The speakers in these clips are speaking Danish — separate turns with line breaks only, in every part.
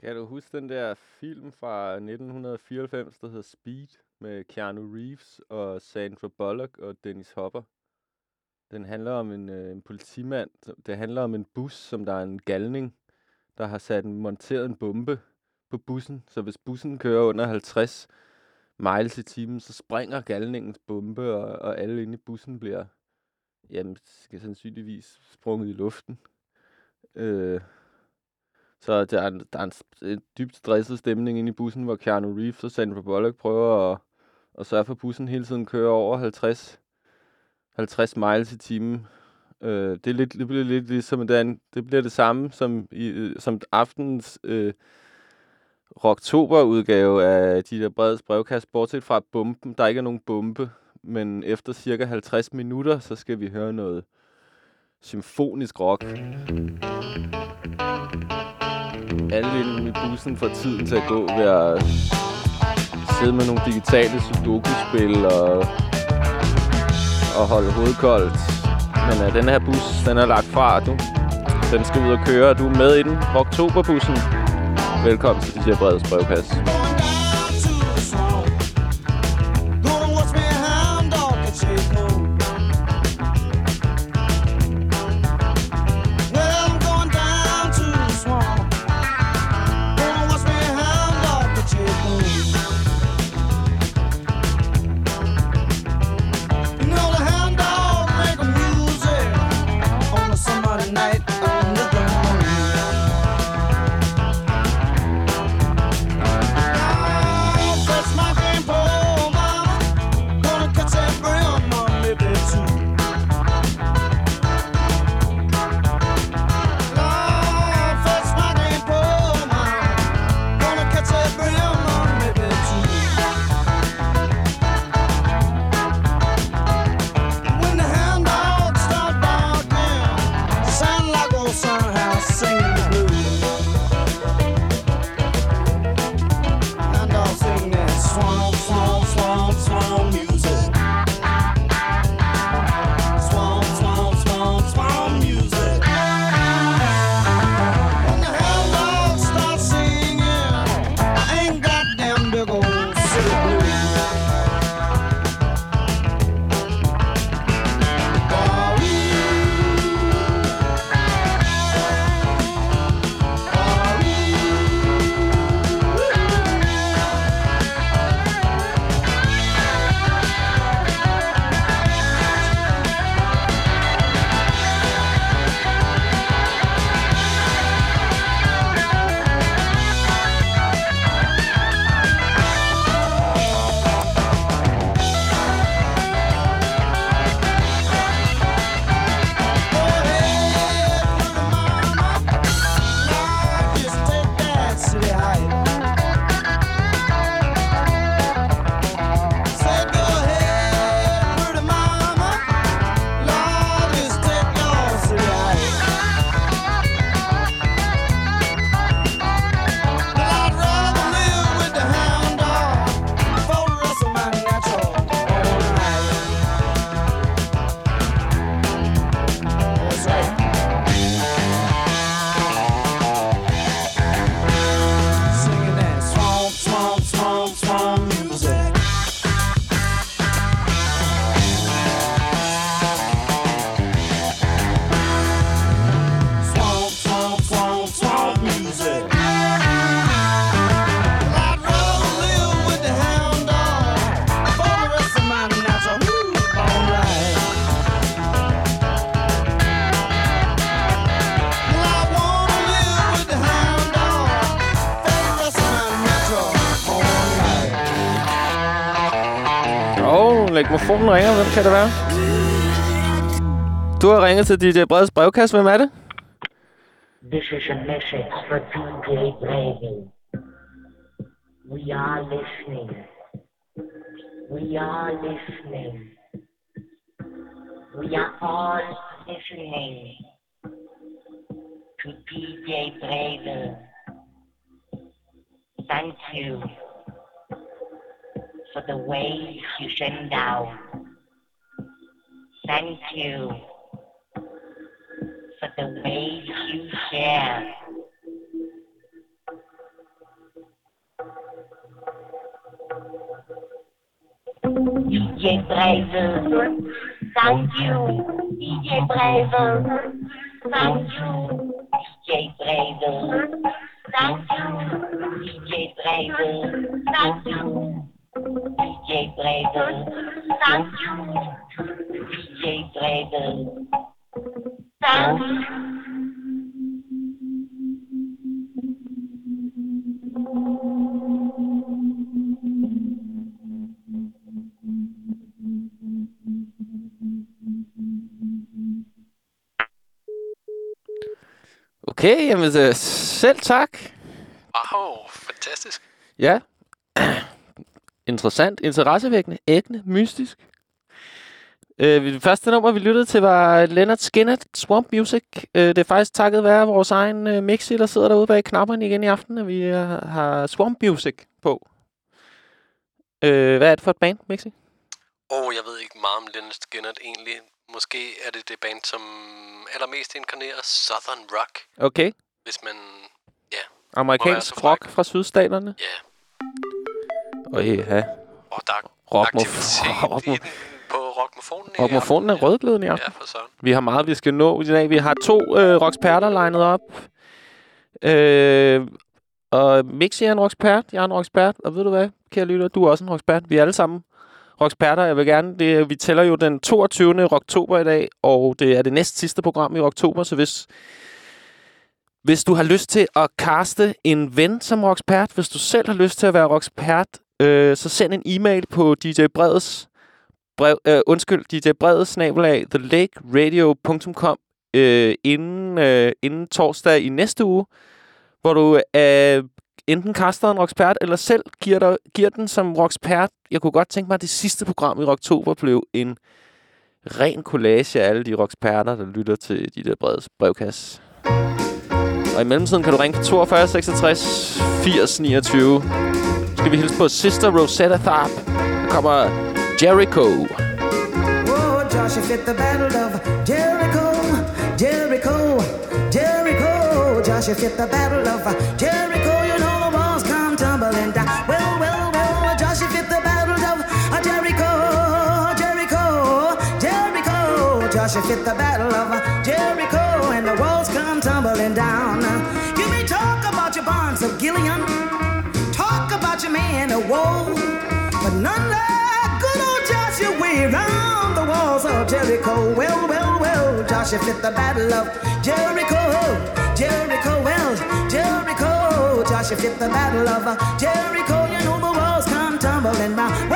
Kan du huske den der film fra 1994, der hedder Speed, med Keanu Reeves og Sandra Bullock og Dennis Hopper? Den handler om en, øh, en politimand. Det handler om en bus, som der er en galning, der har sat en, monteret en bombe på bussen. Så hvis bussen kører under 50 miles i timen, så springer galningens bombe, og, og alle inde i bussen bliver jamen, skal sandsynligvis sprunget i luften. Øh, så der er, der er en, en dybt stresset stemning inde i bussen, hvor Keanu Reeves og Sandra Bullock prøver at, at sørge for, at bussen hele tiden kører over 50, 50 miles i timen. Øh, det, er lidt, det bliver lidt ligesom, den, det bliver det samme som, i, som aftens øh, rocktober-udgave af de der brede brevkast, bortset fra bomben. Der ikke er nogen bombe, men efter cirka 50 minutter, så skal vi høre noget symfonisk rock. Mm. Alle inde i bussen får tiden til at gå ved at sidde med nogle digitale sudoku-spil og, og holde hovedet koldt. Men uh, den her bus, den er lagt fra, du. Den skal ud og køre, og du er med i den. Oktoberbussen. Velkommen til DJ Breds brevkasse. Telefonen ringer. Hvem kan det være? Du har ringet til DJ Breds brevkasse. Hvem er det?
This is a message for DJ Brady. We are listening. We are listening. We are all listening to DJ Brady. Thank you for the way you shut down. Thank you for the way you share. DJ Brave, thank you. DJ Brave, thank you. DJ Brave, thank you. DJ Brave, thank you. Brevet. Thank you, DJ Brevet. Thank you.
Okay, jamen øh, selv tak.
Wow, fantastisk.
Ja. Interessant, interessevækkende, æggende, mystisk. Øh, det første nummer, vi lyttede til, var Leonard Skinner, Swamp Music. Øh, det er faktisk takket være vores egen øh, mixi, der sidder derude bag knapperne igen i aften, at vi øh, har Swamp Music på. Øh, hvad er det for et band, Mixi?
Og jeg ved ikke meget om Leonard Skinner egentlig. Måske er det det band, som allermest inkarnerer Southern Rock,
Okay.
hvis man...
Amerikansk
så
rock fra sydstaterne.
Ja,
Og ja,
og der er aktivitet på Rockmofonen.
rockmofonen er i aften.
Ja, for søren.
Vi har meget, vi skal nå i dag. Vi har to øh, rocksperter legnet op. Øh, og Mixi er en rockspert, jeg er en rockspert. Og ved du hvad, kære lytter, du er også en rockspert. Vi er alle sammen rocksperter. Jeg vil gerne, det, vi tæller jo den 22. oktober i dag, og det er det næst sidste program i oktober, så hvis, hvis du har lyst til at kaste en ven som rockspert, hvis du selv har lyst til at være rockspert, øh, så send en e-mail på DJ Breds brev, øh, undskyld, DJ Brede, snabelag, thelakeradio.com øh, inden, øh, inden torsdag i næste uge, hvor du øh, enten kaster en rockspert, eller selv giver, dig, giver den som rockspert. Jeg kunne godt tænke mig, at det sidste program i oktober blev en ren collage af alle de rocksperter, der lytter til de der breds brevkasse. Og i mellemtiden kan du ringe på 42 66 80 29. Skal vi hilse på Sister Rosetta Tharp. Der kommer Jericho.
Oh, Joshua fit the battle of Jericho, Jericho, Jericho. Joshua fit the battle of Jericho. You know the walls come tumbling down. Well, well, well, Joshua fit the battle of Jericho, Jericho, Jericho. Joshua fit the battle of Jericho, man woe, but none like good old Joshua way round the walls of Jericho. Well, well, well, Joshua fit the battle of Jericho, Jericho, well, Jericho. Joshua fit the battle of Jericho. You know the walls come tumbling down.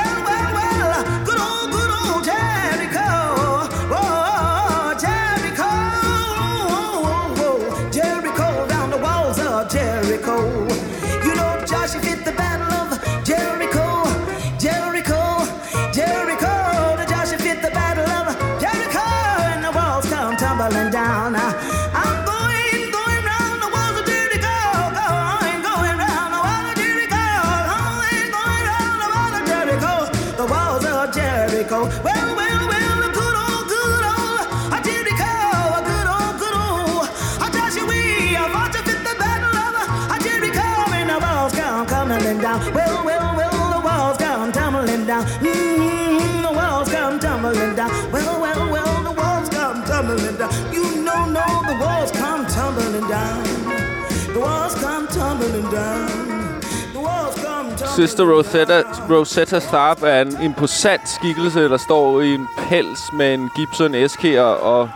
Sister Rosetta, Rosetta Tharp er en imposant skikkelse, der står i en pels med en Gibson SK og,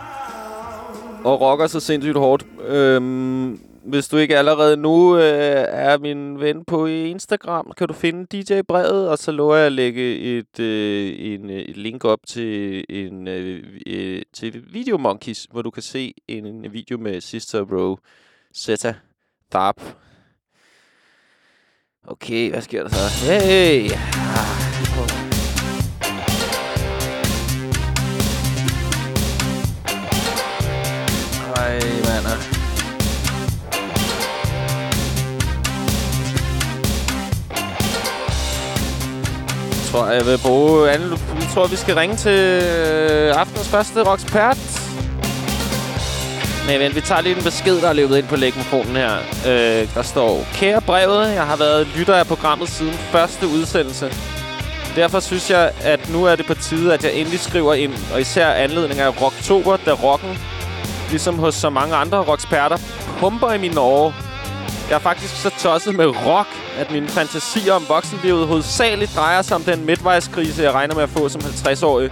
og rocker sig sindssygt hårdt. Øhm, hvis du ikke allerede nu øh, er min ven på Instagram, kan du finde DJ Brevet, og så lover jeg at lægge et, øh, en, øh, et link op til en øh, øh, til Video Monkeys, hvor du kan se en, en video med Sister Rosetta Tharp. Okay, hvad sker der så? Hey! Ej, mand. Jeg tror, jeg vil bruge... Anden, jeg tror, vi skal ringe til øh, aftenens aftens første rockspert. Men vent, vi tager lige en besked, der er løbet ind på lægmofonen her. Øh, der står, kære brevet, jeg har været lytter af programmet siden første udsendelse. derfor synes jeg, at nu er det på tide, at jeg endelig skriver ind, og især anledning af Rocktober, da rocken, ligesom hos så mange andre rocksperter, pumper i mine år. Jeg er faktisk så tosset med rock, at mine fantasier om voksenlivet hovedsageligt drejer sig om den midtvejskrise, jeg regner med at få som 50-årig.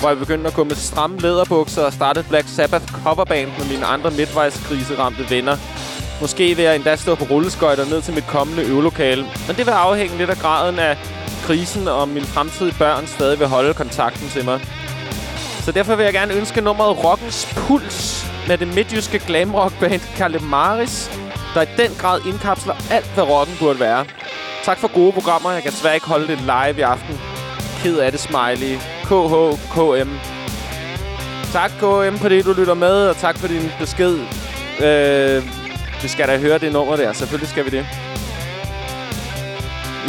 Hvor jeg begyndte at gå med stramme læderbukser og starte Black Sabbath coverband med mine andre midtvejskriseramte venner. Måske vil jeg endda stå på rulleskøjter ned til mit kommende øvelokale. Men det vil afhænge lidt af graden af krisen, og om mine fremtidige børn stadig vil holde kontakten til mig. Så derfor vil jeg gerne ønske nummeret Rockens Puls med det midtjyske glamrockband Kalemaris, der i den grad indkapsler alt, hvad rocken burde være. Tak for gode programmer. Jeg kan desværre ikke holde det live i aften. Ked af det, Smiley. KHKM. Tak, KM, fordi du lytter med, og tak for din besked. Øh, vi skal da høre det nummer der. Selvfølgelig skal vi det.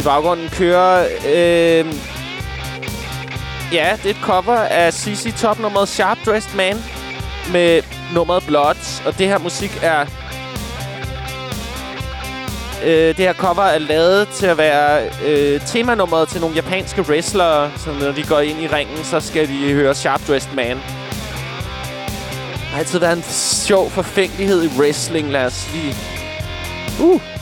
I baggrunden kører... Øh, ja, det er et cover af CC Top nummeret Sharp Dressed Man med nummeret Bloods. Og det her musik er... Øh, det her cover er lavet til at være øh, temanummeret til nogle japanske wrestlere. Så når de går ind i ringen, så skal de høre Sharp Dressed Man. Der har altid været en sjov forfængelighed i wrestling, lad os lige... Uh!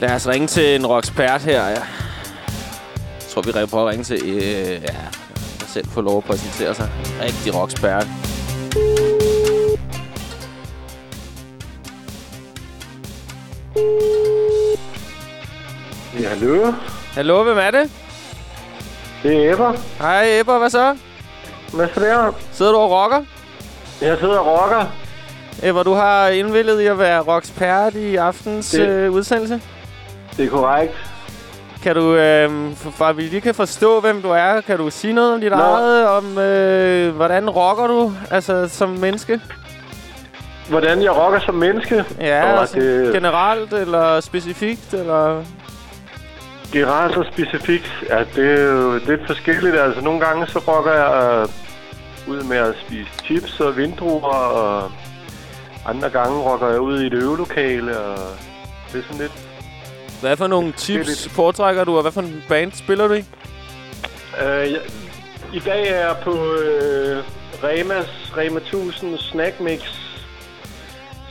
Lad os ringe til en rockspert her. Ja. Jeg tror, vi prøver at ringe til... Øh, ja, jeg selv får lov at præsentere sig. Rigtig rockspert.
Ja, hallo.
Hallo, hvem er det?
Det er Ebber.
Hej, Ebber, hvad så?
Hvad så der?
Sidder du og rocker?
Jeg sidder og rocker.
Ebber, du har indvillet i at være rockspert i aftens
Det-
øh, udsendelse.
Det er korrekt.
Kan du, øh, for, at vi lige kan forstå, hvem du er, kan du sige noget om dit
Nå.
eget, om øh, hvordan rocker du, altså som menneske?
Hvordan jeg rocker som menneske.
Ja,
Og
altså,
det-
generelt eller specifikt, eller...
Generelt og specifikt. Ja, det er jo lidt forskelligt. Altså, nogle gange så rocker jeg øh, ud med at spise chips og vindruer, og andre gange rocker jeg ud i et øvelokale, og det er sådan lidt...
Hvad for nogle tips
lidt-
foretrækker du, og hvad for en band spiller du i?
Øh, jeg, I dag er jeg på øh, Remas Rema 1000 Snack Mix,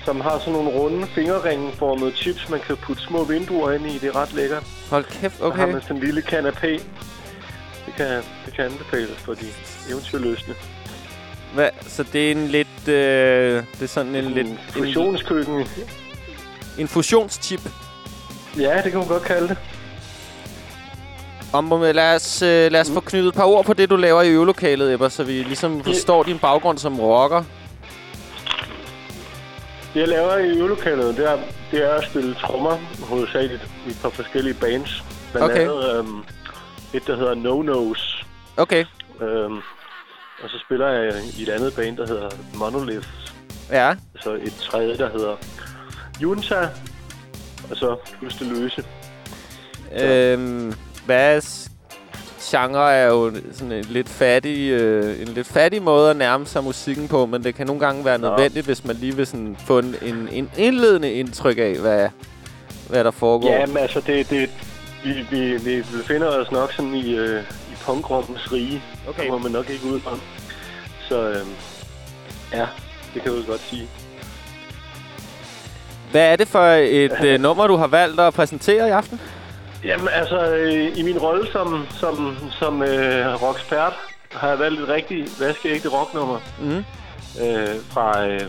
som har sådan nogle runde fingerringeformede chips, man kan putte små vinduer ind i. Det er ret lækkert.
Hold kæft,
Okay. Så har man sådan en lille kanapé. Det kan, det kan anbefales for de eventyrløsne.
Hvad, så det er en lidt... Øh, det er sådan en lidt...
En
En,
fusionskøkken.
en fusionschip.
Ja, det kan man godt kalde det.
Om, lad os, øh, lad os få knyttet et par ord på det, du laver i øvelokalet, Ebber, så vi ligesom forstår din baggrund som rocker.
Det jeg laver i øvelokalet, det er, det er at spille trommer, hovedsageligt i et par forskellige bands. Blandt
Okay.
andet øhm, et, der hedder No Nose.
Okay,
Øhm, og så spiller jeg i et andet band, der hedder Monolith.
ja.
Så et tredje, der hedder Junta. Og så det løse.
Øhm, hvad genre er jo sådan en lidt fattig, øh, en lidt fattig måde at nærme sig musikken på, men det kan nogle gange være nødvendigt, hvis man lige vil sådan få en, en, en indledende indtryk af, hvad, hvad der foregår.
Ja, men altså, det, det, vi, vi, vi befinder os nok sådan i, øh, i punkrockens rige.
Okay.
Det må man nok ikke ud om. Så øhm, ja, det kan jeg jo godt sige.
Hvad er det for et øh, nummer, du har valgt at præsentere i aften?
Jamen altså, øh, i min rolle som, som, som øh, rockspert, har jeg valgt et rigtig vaskeægte rocknummer
Mm.
øh, fra øh,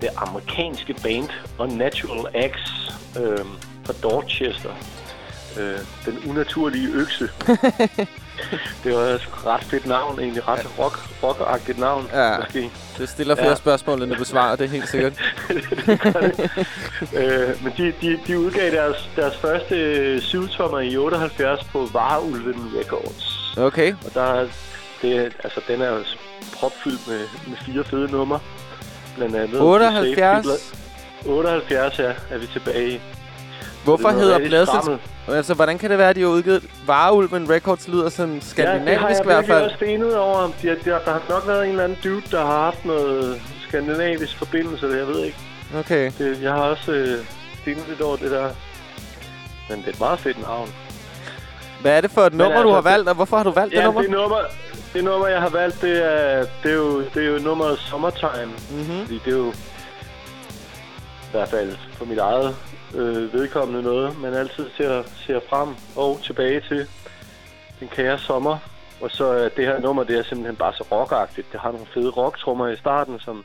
det amerikanske band Unnatural Acts øh, fra Dorchester. Øh, den unaturlige økse. det var et ret fedt navn, egentlig ret rock, rockagtigt navn,
Ja.
måske.
Det stiller flere
Ja.
spørgsmål, end du besvarer, det er helt sikkert.
øh, men de, de, de udgav deres, deres første øh, syvtommer i 78 på Varulven Records.
Okay.
Og der er, det, altså, den er propfyldt med, med fire fede numre. Blandt andet...
78?
78, ja, er vi tilbage i.
Hvorfor
Det er
hedder
skrammel.
Altså, hvordan kan det være, at de har udgivet Vareulven Records lyder sådan
Ja, det har
skandinavisk
jeg
i hvert fald?
også stenet over. De, der, der har nok været en eller anden dude, der har haft noget skandinavisk forbindelse, jeg ved ikke.
Okay.
Det, jeg har også øh, stenet lidt over det der. Men det er et meget fedt navn.
Hvad er det for et nummer,
altså,
du har
det-
valgt, og hvorfor har du valgt det
Ja,
nummer?
det nummer, det nummer, jeg har valgt, det er, det er, jo, det er jo nummeret Summertime.
Mhm.
Fordi det er jo i hvert fald for mit eget øh, vedkommende noget, man altid ser, ser frem og tilbage til den kære sommer. Og så er det her nummer, det er simpelthen bare så rockagtigt. Det har nogle fede rocktrummer i starten, som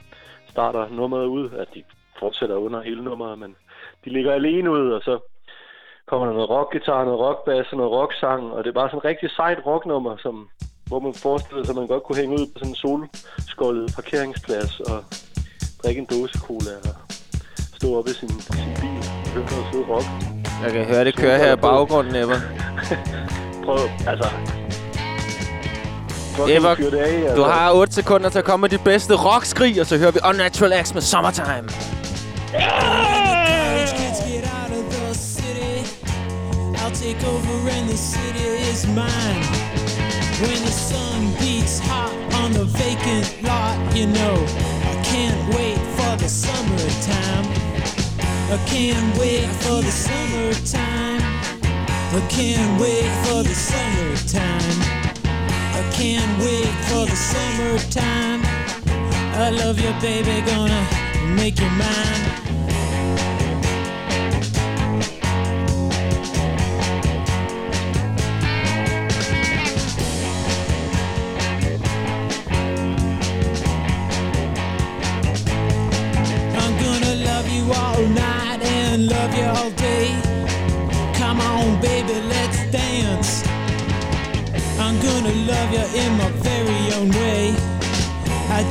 starter nummeret ud. At de fortsætter under hele nummeret, men de ligger alene ud, og så kommer der noget rockgitar, noget rockbass og noget rocksang, og det er bare sådan et rigtig sejt rocknummer, som, hvor man forestiller sig, at man godt kunne hænge ud på sådan en solskoldet parkeringsplads og drikke en dåse cola og stå oppe i sin, sin bil høre noget fed rock.
Jeg kan høre det køre her i baggrunden, Ebber.
Prøv, altså...
Ebber,
altså.
Du har 8 sekunder til at komme med dit bedste rockskrig, og så hører vi Unnatural Acts med Summertime.
City. I'll take over and the city is mine. When the sun beats hot on the vacant lot, you know, I can't wait for the summertime. I can't wait for the summertime. I can't wait for the summertime. I can't wait for the summertime. I love you, baby, gonna make you mine.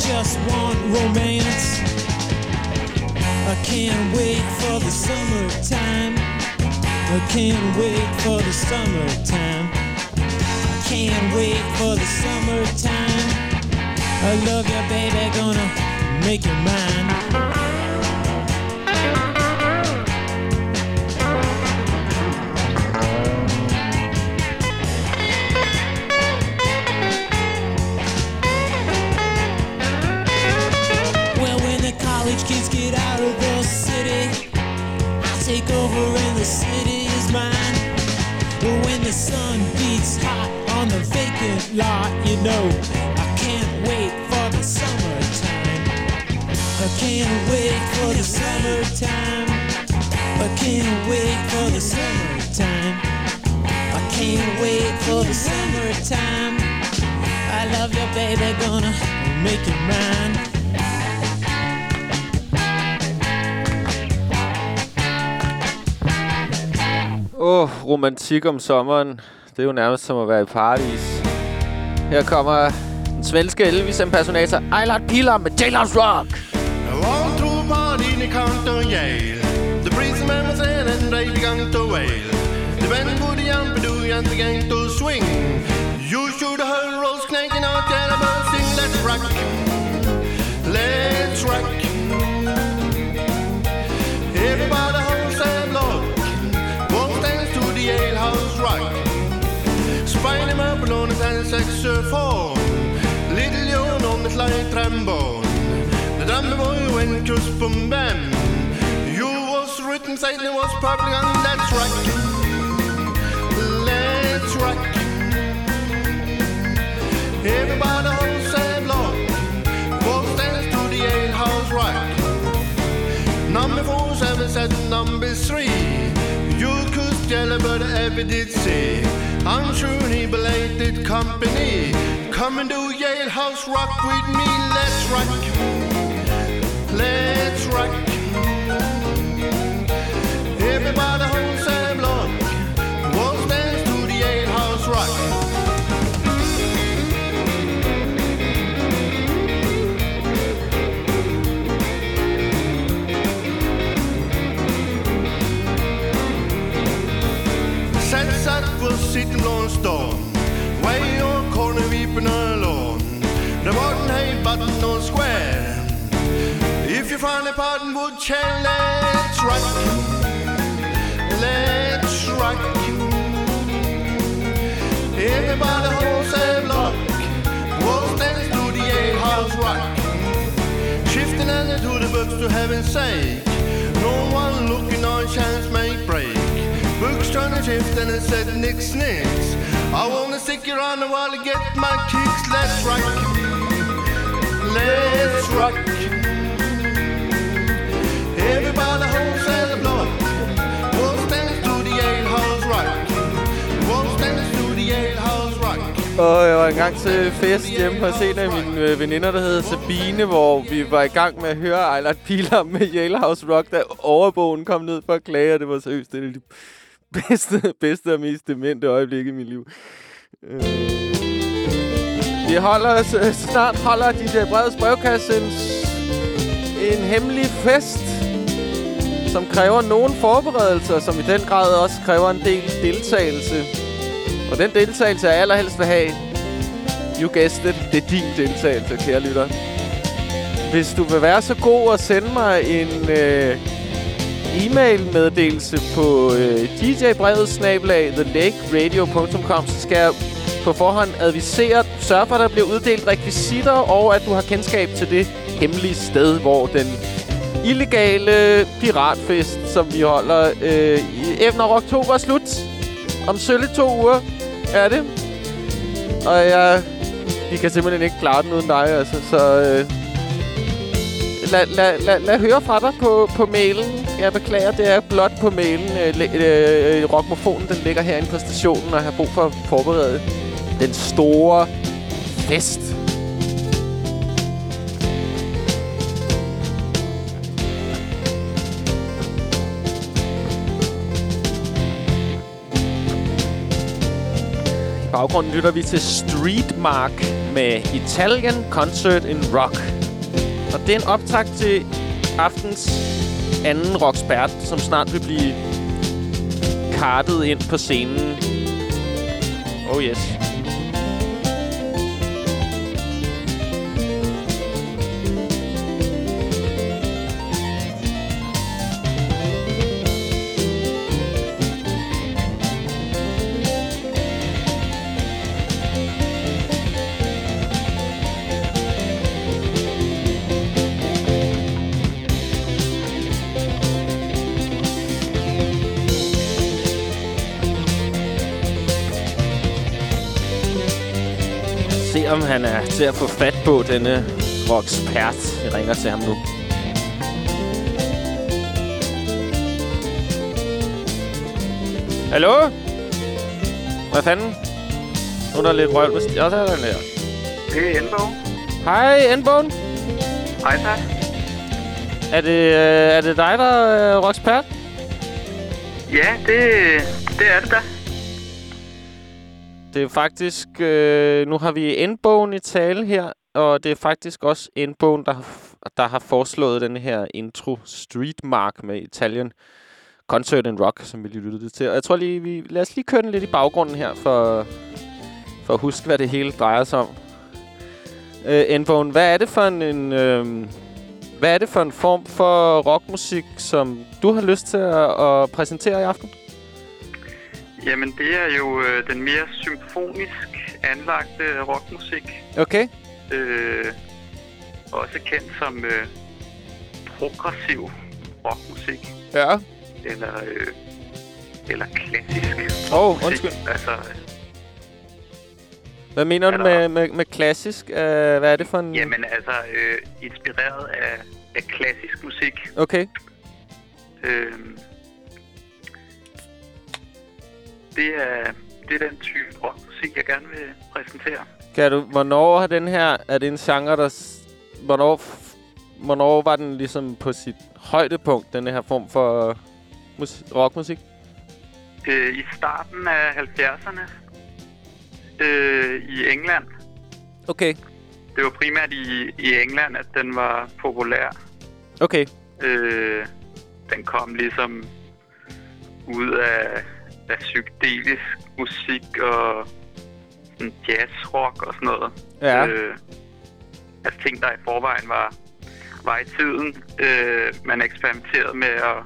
Just want romance. I can't wait for the summertime. I can't wait for the summertime. I can't wait for the summertime. I love you, baby, gonna make you mine. Sun beats hot on the vacant lot, you know, I can't wait for the summertime. I can't wait for the summertime. I can't wait for the summertime. I can't wait for the summertime. I love you, baby, gonna make you mine.
Romantik om sommeren. Det er jo nærmest som at være i paradis. Her kommer den svenske Elvis-impersonator Eilert Pilar med Jailhouse Rock.
All through party i Compton Yale The breeze man was in and they began to wail The band would jump do and began to swing You should have heard rolls knacking out there about sing Let's rock Let's rock Everybody Spine him up on his hand saxophone Little John on the slide trombone. The drummer boy went cross boom bam. You was written saying it was probably on Let's rock Let's rock Everybody holds their block Won't dance to the Yale House Rock Number four, seven, seven, number three. You could tell but I ever did see. I'm he belated company. Come and do Yale House Rock with me. Let's rock. Let's rock. Weeping alone The button hey button on square If you find a button would chant Let's rock Let's rock Everybody holds a block. Wall stands to the ale house rock. Shifting and to the books to heaven's sake. No one looking on chance make break. Books trying to shift and it said nix nix. I wanna stick you a while I get my kicks. Let's rock. Let's rock. Everybody holds and block. Wall stands to the ale house rock. Wall stands to the ale house rock.
Og jeg var engang til fest hjemme hos en af mine øh, veninder, der hedder Sabine, hvor vi var i gang med at høre Eilert Pilar med Yale House Rock, da overbogen kom ned for at klage, og det var seriøst det er bedste, bedste og mest demente øjeblik i mit liv. Øh. Vi holder os, øh, snart holder de der breds brevkasse en, en hemmelig fest, som kræver nogle forberedelser, som i den grad også kræver en del deltagelse. Og den deltagelse, jeg allerhelst vil have, you guessed it, det er din deltagelse, kære lytter. Hvis du vil være så god at sende mig en øh, e-mail-meddelelse på øh, djbrevet snabelag thelakeradio.com, så skal jeg på forhånd advisere, sørge for, at der bliver uddelt rekvisitter, og at du har kendskab til det hemmelige sted, hvor den illegale piratfest, som vi holder øh, i, efter oktober er slut. Om sølle to uger er det. Og jeg... Vi kan simpelthen ikke klare den uden dig, altså. Så... Øh, lad, lad, lad, lad høre fra dig på, på mailen. Jeg beklager, det er blot på mailen. Øh, øh, øh, rockmofonen, den ligger herinde på stationen, og har brug for at forberede den store fest. I baggrunden lytter vi til Street Mark med Italian Concert in Rock. Det er en optakt til aftens anden rockspert, som snart vil blive kartet ind på scenen. Oh yes. Han er til at få fat på denne rockspert. Jeg ringer til ham nu. Hallo? Hvad fanden? Nu er der lidt røv. Ja, så er der der.
Det er Enbo.
Hej, Endbogen.
Hej tak.
Er det, øh, er det dig, der er øh, rockspert?
Ja, det, det er det da.
Det er faktisk... Øh, nu har vi Endbogen i tale her, og det er faktisk også Endbogen, der har, der har foreslået den her intro Street Mark med Italian Concert and Rock, som vi lige lyttede til. Og jeg tror lige, vi... Lad os lige køre den lidt i baggrunden her, for, for at huske, hvad det hele drejer sig om. Øh, Endbogen, hvad er det for en... en øh, hvad er det for en form for rockmusik, som du har lyst til at, at præsentere i aften?
Jamen, det er jo øh, den mere symfonisk anlagte rockmusik.
Okay.
Øh, også kendt som øh, progressiv rockmusik.
Ja.
Eller, øh, eller klassisk
Åh,
musik.
undskyld.
Altså,
Hvad mener du med, med, med klassisk? Uh, hvad er det for en...
jamen altså, øh, inspireret af, af klassisk musik.
Okay.
Øh, det, er, det er den type rockmusik, jeg gerne vil præsentere.
Kan du, hvornår har den her... Er det en genre, der... Hvornår, hvornår var den ligesom på sit højdepunkt, den her form for mus, rockmusik?
Øh, I starten af 70'erne øh, i England.
Okay.
Det var primært i, i England, at den var populær.
Okay.
Øh, den kom ligesom ud af, af psykedelisk musik og sådan jazzrock og sådan noget.
Ja.
Øh, altså ting, der i forvejen var, var i tiden. Øh, man eksperimenterede med at,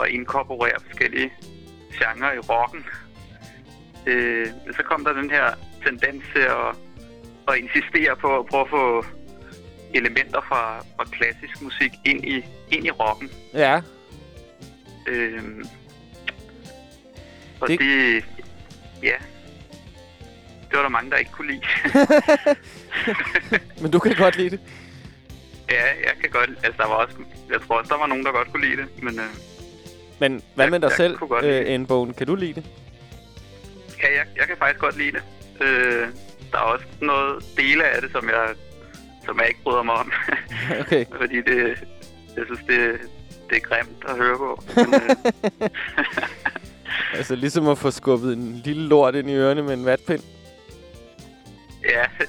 at inkorporere forskellige genrer i rocken. øh, så kom der den her tendens til at, at insistere på at prøve at få elementer fra, fra klassisk musik ind i, ind i rocken.
Ja.
Øh, og
Det-.
Ja. Det var der mange, der ikke kunne lide.
Men du kan godt lide det.
ja, jeg kan godt... Altså, der var også... Jeg tror også, der var nogen, der godt kunne lide det. Men øh,
Men hvad
Jeg-
med dig
jeg
selv, øh,
det.
N-bogen? Kan du lide det?
ja, jeg, jeg kan faktisk godt lide det. Øh, der er også noget dele af det, som jeg, som jeg ikke bryder mig om.
Okay.
Fordi det... Jeg synes, det, det er grimt at høre på. Men, øh,
Altså ligesom at få skubbet en lille lort ind i ørerne med en vatpind.
ja,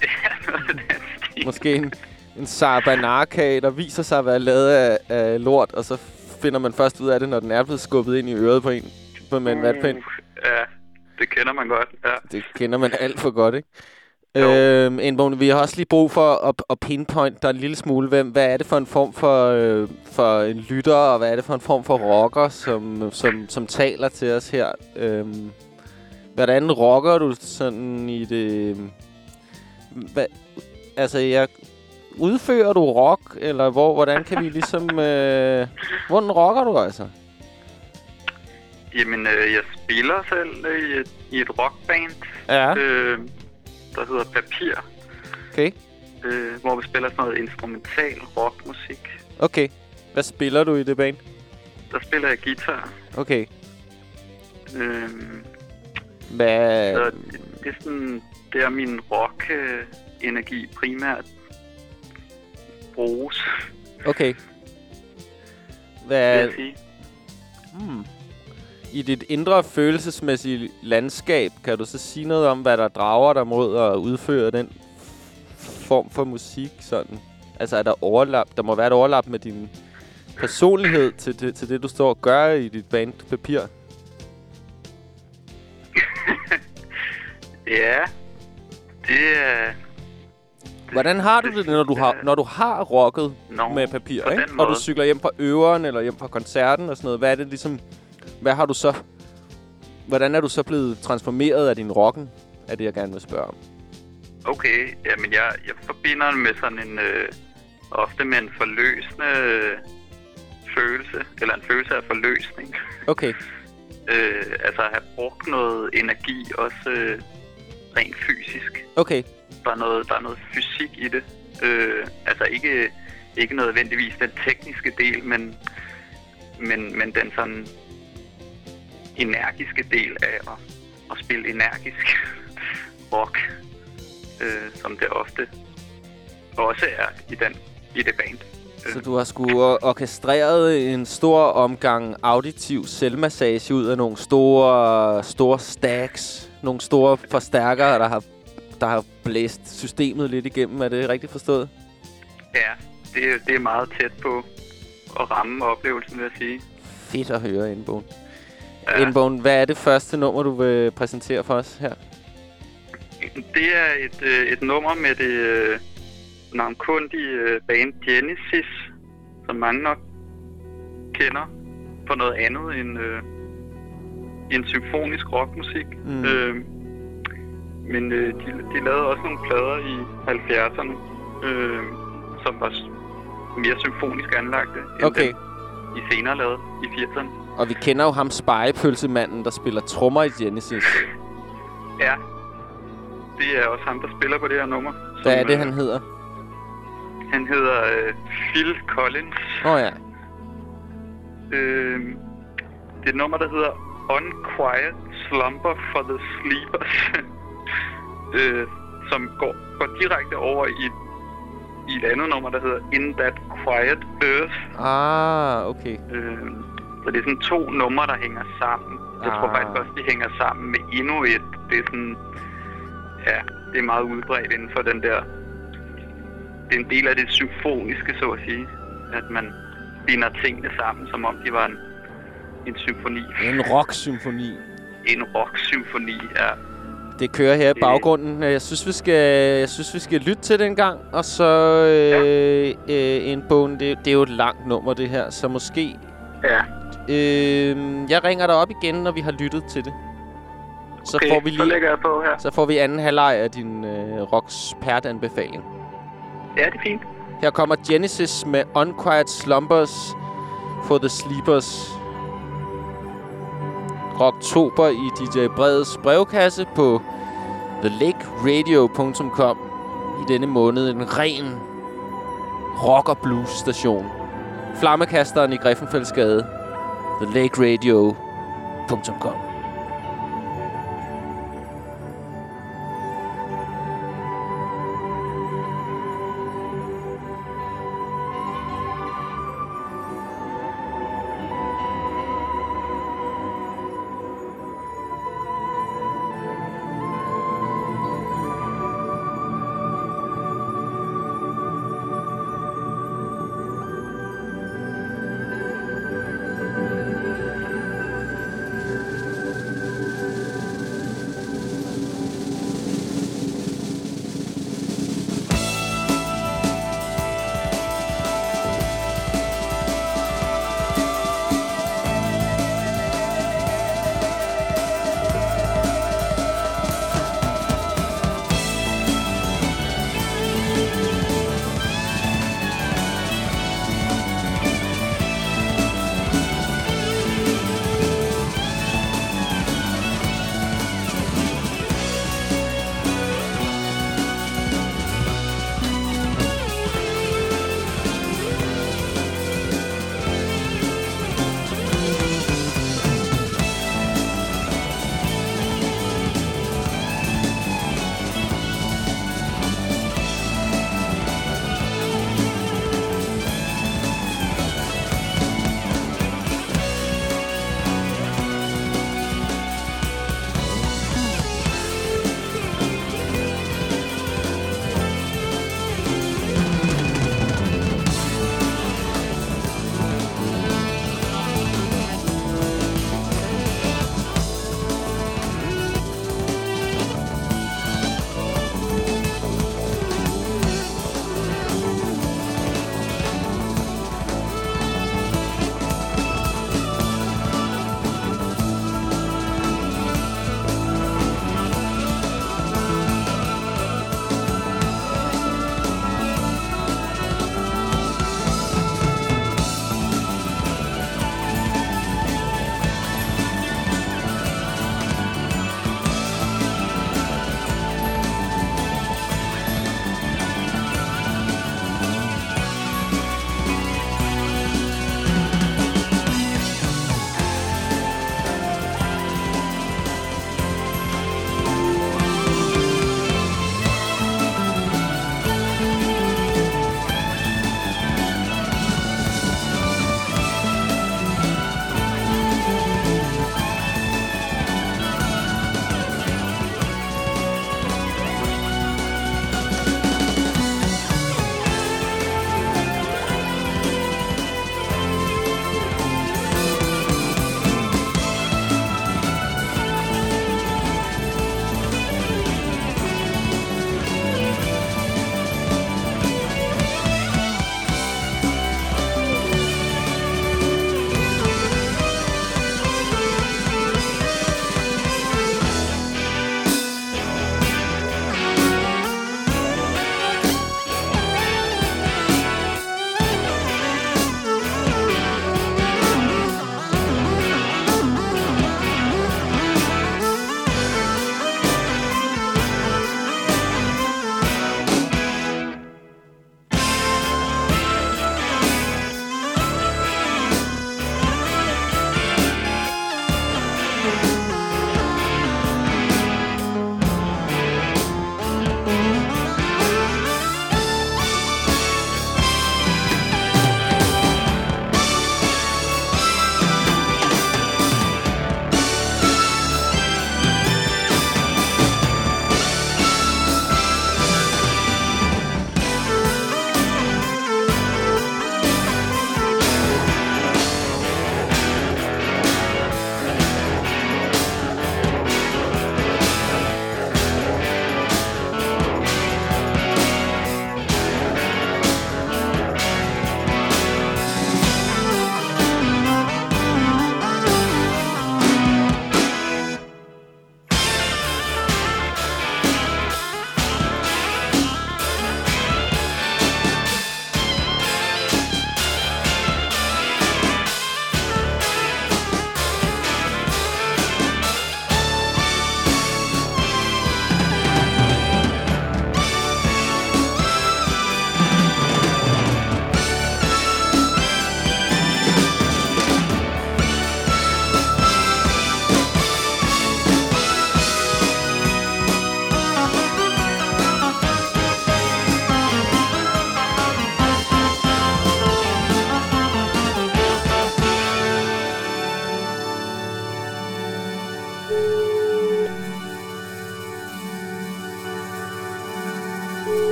stil.
Måske en, en sarbanarkage, der viser sig at være lavet af, af lort, og så finder man først ud af det, når den er blevet skubbet ind i øret på en på med en vatpind.
Uh, Ja, det kender man godt. Ja.
Det kender man alt for godt, ikke? Øhm, Enbogen, vi har også lige brug for at, at pinpoint dig en lille smule. Hvem, hvad er det for en form for, øh, for en lytter, og hvad er det for en form for rocker, som, som, som taler til os her? Øhm, hvordan rocker du sådan i det... Hvad, altså, jeg, udfører du rock, eller hvor, hvordan kan vi ligesom... Øh, hvordan rocker du altså?
Jamen, øh, jeg spiller selv øh, i et, i et rockband,
Ja,
øh, der hedder Papir,
okay.
øh, hvor vi spiller sådan noget instrumental rockmusik.
Okay. Hvad spiller du i det band?
Der spiller jeg guitar.
Okay.
Øh,
Hvad...
så det, det er sådan, det er min rock-energi primært bruges,
Okay.
vil
Hvad,
jeg sige.
hmm. I dit indre følelsesmæssige landskab, kan du så sige noget om, hvad der drager dig mod at udføre den form for musik? Sådan? Altså, er der overlap? Der må være et overlap med din personlighed til det, til det, du står og gør i dit band Papir.
Ja, det er...
Hvordan har du det, når du har, når du har rocket
Nå,
med papir, ikke? Og du cykler hjem fra øveren eller hjem fra koncerten og sådan noget. Hvad er det ligesom... Hvad har du så... Hvordan er du så blevet transformeret af din rocken? Er det, jeg gerne vil spørge om.
Okay, jamen jeg, jeg forbinder den med sådan en... Øh, ofte med en forløsende øh, følelse, eller en følelse af forløsning.
Okay.
Øh, altså at have brugt noget energi, også øh, rent fysisk.
Okay.
Der er noget, der er noget fysik i det. Øh, altså ikke, ikke nødvendigvis den tekniske del, men, men, men den sådan energiske del af at, at spille energisk rock, øh, som det ofte også er i, den, i det band.
Så du har sgu or- orkestreret en stor omgang auditiv selvmassage ud af nogle store, store stacks. Nogle store forstærkere, der har, der har blæst systemet lidt igennem. Er det rigtigt forstået?
Ja, det, det er meget tæt på at ramme oplevelsen, vil jeg sige.
Fedt at høre, Indbogen.
Ja.
Indbogen, hvad er det første nummer, du vil præsentere for os her?
Det er et, øh, et nummer med det øh, navnkundige øh, band Genesis, som mange nok kender for noget andet end, øh, end symfonisk rockmusik.
Mm.
Øh, men øh, de, de lavede også nogle plader i 70'erne, øh, som var mere symfonisk anlagte end
Okay.
dem, de senere lavede i 80'erne.
Og vi kender jo ham spejepølsemanden, der spiller trommer i Genesis.
Ja, det er også ham, der spiller på det her nummer.
Hvad er det,
øh,
han hedder?
Han hedder øh, Phil Collins.
Åh oh, ja.
Øh, det er et nummer, der hedder Unquiet Slumber for the Sleepers. øh, som går, går direkte over i, i et andet nummer, der hedder In That Quiet Earth.
Ah, okay.
Øh, så det er sådan to numre, der hænger sammen. Jeg tror
Ah.
faktisk også, de hænger sammen med endnu et. Det er sådan... Ja, det er meget udbredt inden for den der... Det er en del af det symfoniske, så at sige. At man binder tingene sammen, som om de var en, en symfoni.
En rock-symfoni.
En rock-symfoni, ja.
Det kører her i baggrunden. Jeg synes, vi skal, jeg synes, vi skal lytte til den gang. Og så øh, øh, en bogen. Det, det er jo et langt nummer, det her. Så måske...
Ja,
Øh, jeg ringer dig op igen, når vi har lyttet til det. Så
Okay,
får vi
så
lige
lægger jeg på her.
så får vi anden halvleg af din øh, rocks anbefaling.
Ja, det er fint.
Her kommer Genesis med Unquiet Slumbers for the Sleepers. Rocktober i DJ Breds brevkasse på thelakeradio.com i denne måned en ren rock og blues station. Flammekasteren i Griffenfeldsgade. thelakeradio.com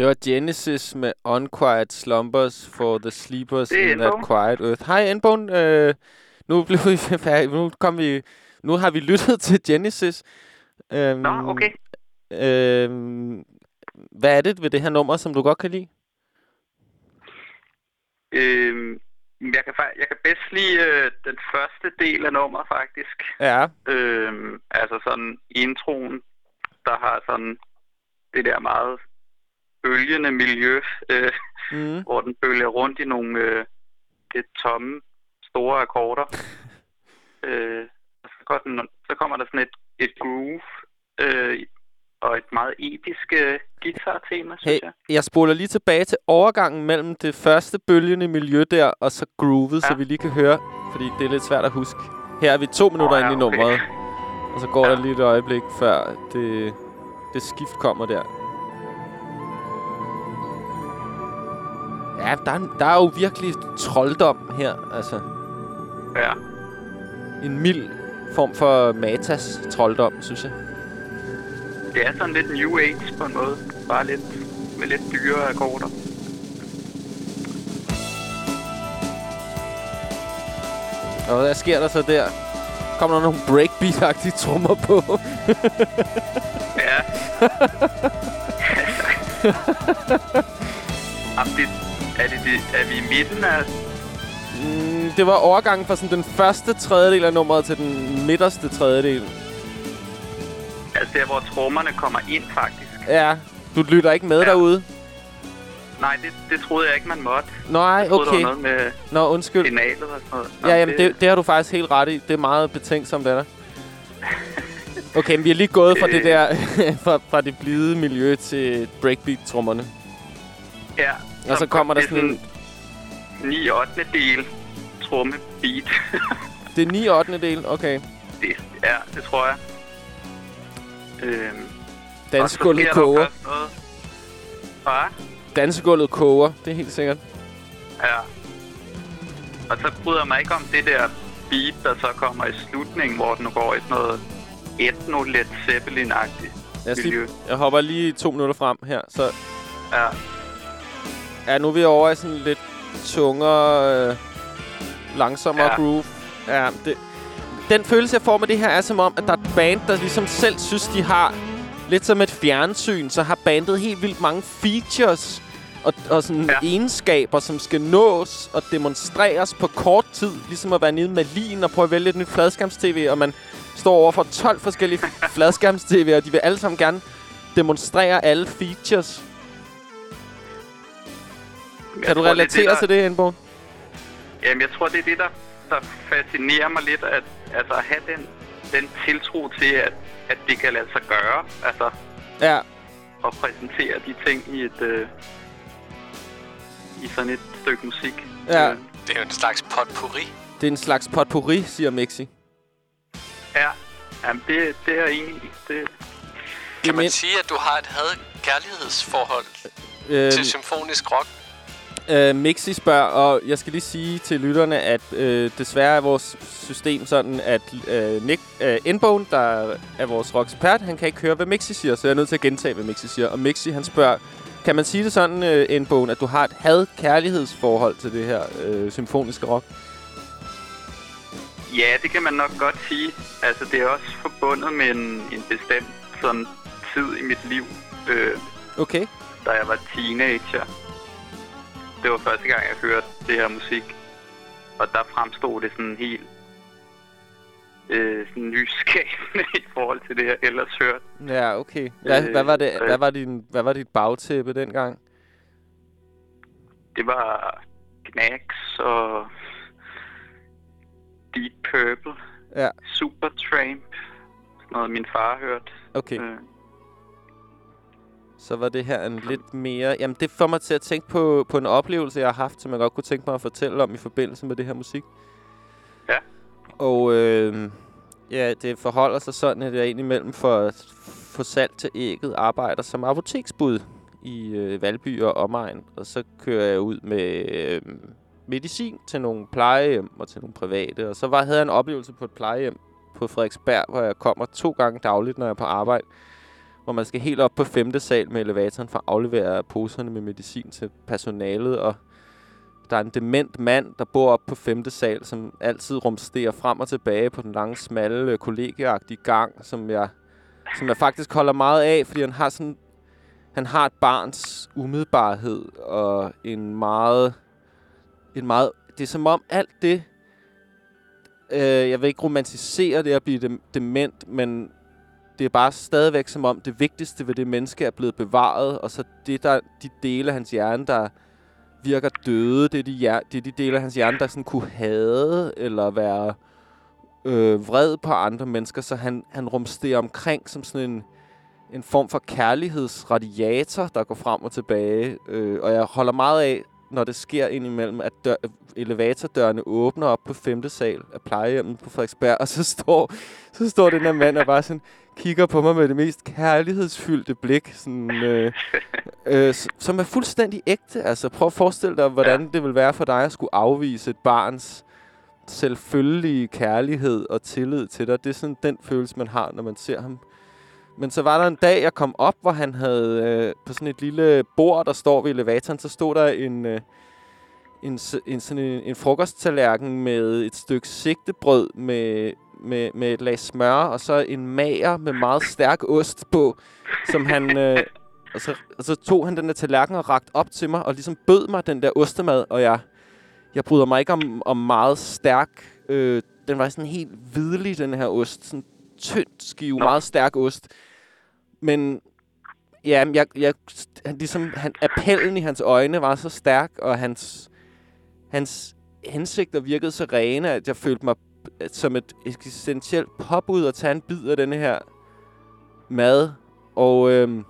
Det var Genesis med Unquiet Slumbers for the Sleepers
Det er
in that quiet earth. Hej Endbone. Øh, nu blev vi færdige. Nu, kom vi, nu har vi lyttet til Genesis. Øhm,
Nå, okay.
Øhm, hvad er det ved det her nummer, som du godt kan lide?
Øhm, jeg, kan, jeg kan bedst lide øh, den første del af nummer, faktisk.
Ja.
Øhm, altså sådan introen, der har sådan det der meget bølgende miljø, øh,
Mm.
hvor den bølger rundt i nogle øh, lidt tomme, store akkorder. øh, og så, går den, så kommer der sådan et, et groove øh, og et meget episk øh, guitar-tema, synes
Hey,
jeg.
jeg spoler lige tilbage til overgangen mellem det første bølgende miljø der, og så groovet, ja. så vi lige kan høre, fordi det er lidt svært at huske. Her er vi to minutter oh,
ja,
inde i
okay.
nummeret, og så går. Ja. der lige et øjeblik, før det, det skift kommer der. Ja, der er, der er jo virkelig trolddom her, altså.
Ja.
En mild form for Matas trolddom, synes jeg.
Det er sådan lidt New Age på en måde. Bare lidt med lidt dyre akkorder.
Og hvad sker der så der? Kommer der nogle breakbeat-agtige trommer på?
Ja. Jamen, det, er, det, det, er vi i midten af...
Mm, det var overgangen fra sådan den første tredjedel af nummeret til den midterste tredjedel.
Altså der, hvor trommerne kommer ind, faktisk.
Ja, du lytter ikke med ja. Derude?
Nej, det, det troede jeg ikke, man måtte.
Nej,
Jeg troede,
okay.
der var noget med
Nå, undskyld.
signalet og sådan noget. Nå,
Ja, jamen, det, det har du faktisk helt ret i. Det er meget betænksomt af dig. Okay, men vi er lige gået fra det
Øh.
der, fra, fra det blide miljø til breakbeat-trommerne.
Ja.
Og så kommer der
er
sådan en...
9 8. del tromme beat.
Det er 9 8. del, okay.
det, ja, det tror jeg. Øhm,
Dansegulvet koger.
Hvad?
Dansegulvet koger, det er helt sikkert.
Ja. Og så bryder jeg mig ikke om det der beat, der så kommer i slutningen, hvor den går i sådan noget etno Led Zeppelin-agtigt
Jeg,
miljø.
lige, jeg hopper lige to minutter frem her, så
Ja.
Ja, nu er vi over i sådan lidt tungere, øh, langsommere ja. Groove. Ja, det, den følelse, jeg får med det her, er som om, at der er et band, der ligesom selv synes, de har lidt som et fjernsyn, så har bandet helt vildt mange features og, og sådan.
Ja.
egenskaber, som skal nås og demonstreres på kort tid. Ligesom at være nede med lin og prøve at vælge et nyt fladskærms-tv, og man står over for 12 forskellige fladskærms-tv, og de vil alle sammen gerne demonstrere alle features.
Jeg
Kan du
tror, det er
relatere
det, der-
til det, Enbo?
Jamen, jeg tror, det er det, der, der fascinerer mig lidt, at, altså, at have den, den tiltro til, at, at det kan lade sig gøre. Altså,
Ja,
at præsentere de ting i et... Øh, i sådan et stykke musik.
Ja.
Øh,
Det er jo en slags potpourri.
det er en slags potpourri, siger Mixi.
ja. Jamen, det, det er i. Det,
Kan man sige, at du har et had-kærlighedsforhold
Øh,
til symfonisk rock?
Øh, Mixi spørger, og jeg skal lige sige til lytterne, at øh, desværre er vores system sådan, at øh, Nick øh, Enbone, der er vores rockekspert, han kan ikke høre, hvad Mixi siger, så jeg er nødt til at gentage, hvad Mixi siger. Og Mixi, han spørger, kan man sige det sådan, øh, Enbone, at du har et had-kærlighedsforhold til det her øh, symfoniske rock?
ja, det kan man nok godt sige. Altså, det er også forbundet med en, en bestemt sådan, tid i mit liv, øh,
Okay.
da jeg var teenager. Det var første gang, jeg hørte det her musik. Og der fremstod det sådan helt øh, sådan nyskabende i forhold til det, jeg ellers hørte.
Ja, okay. Hvad,
Øh,
hvad, var, det,
øh.
hvad, var, din, hvad var dit bagtæppe dengang?
Det var Knax og Deep Purple,
Ja,
Supertramp, sådan noget min far hørte.
okay.
Øh,
Så var det her en lidt mere... Jamen, det får mig til at tænke på, på en oplevelse, jeg har haft, som jeg godt kunne tænke mig at fortælle om i forbindelse med det her musik.
Ja.
Og øh, ja, det forholder sig sådan, at jeg indimellem for få salg til ægget arbejder som apoteksbud i øh, Valby og omegn. Og så kører jeg ud med øh, medicin til nogle plejehjem og til nogle private. Og så var, havde jeg en oplevelse på et plejehjem på Frederiksberg, hvor jeg kommer to gange dagligt, når jeg er på arbejde hvor man skal helt op på femte sal med elevatoren for at aflevere poserne med medicin til personalet, og der er en dement mand, der bor op på femte sal, som altid rumsterer frem og tilbage på den lange, smalle, kollegieagtige gang, som jeg, som jeg faktisk holder meget af, fordi han har sådan han har et barns umiddelbarhed og en meget en meget det er som om alt det øh, jeg vil ikke romantisere det at blive dem, dement, men det er bare stadigvæk som om det vigtigste ved det menneske er blevet bevaret, og så det der de dele af hans hjerne der virker døde, det er de, hjer- det er de dele af hans hjerne der sådan kunne hade eller være øh, vred på andre mennesker, så han han rumsterer omkring som sådan en en form for kærlighedsradiator, der går frem og tilbage. Øh, og jeg holder meget af, når det sker indimellem, at dør, elevatordørene åbner op på 5. sal af plejehjemmet på Frederiksberg, og så står, så står den her mand og bare sådan kigger på mig med det mest kærlighedsfyldte blik, sådan, øh, øh, som er fuldstændig ægte. Altså, prøv at forestille dig, hvordan det vil være for dig at skulle afvise et barns selvfølgelige kærlighed og tillid til dig. Det er sådan den følelse, man har, når man ser ham men så var der en dag, jeg kom op, hvor han havde øh, på sådan et lille bord, der står ved elevatoren, så stod der en, øh, en, en, sådan en, en frokosttallerken med et stykke sigtebrød med, med, med et lag smør, og så en mager med meget stærk ost på, som han... Øh, og, så, og så tog han den der tallerken og rakt op til mig, og ligesom bød mig den der ostemad, og jeg, jeg bryder mig ikke om, om meget stærk... Øh, den var sådan helt hvidlig, den her ost. Sådan tynd skive,
Nå.
meget stærk ost. Men ja, jeg, jeg, han, ligesom, han, appellen i hans øjne var så stærk, og hans, hans hensigter virkede så rene, at jeg følte mig som et eksistentielt påbud at tage en bid af denne her mad. Og, øhm,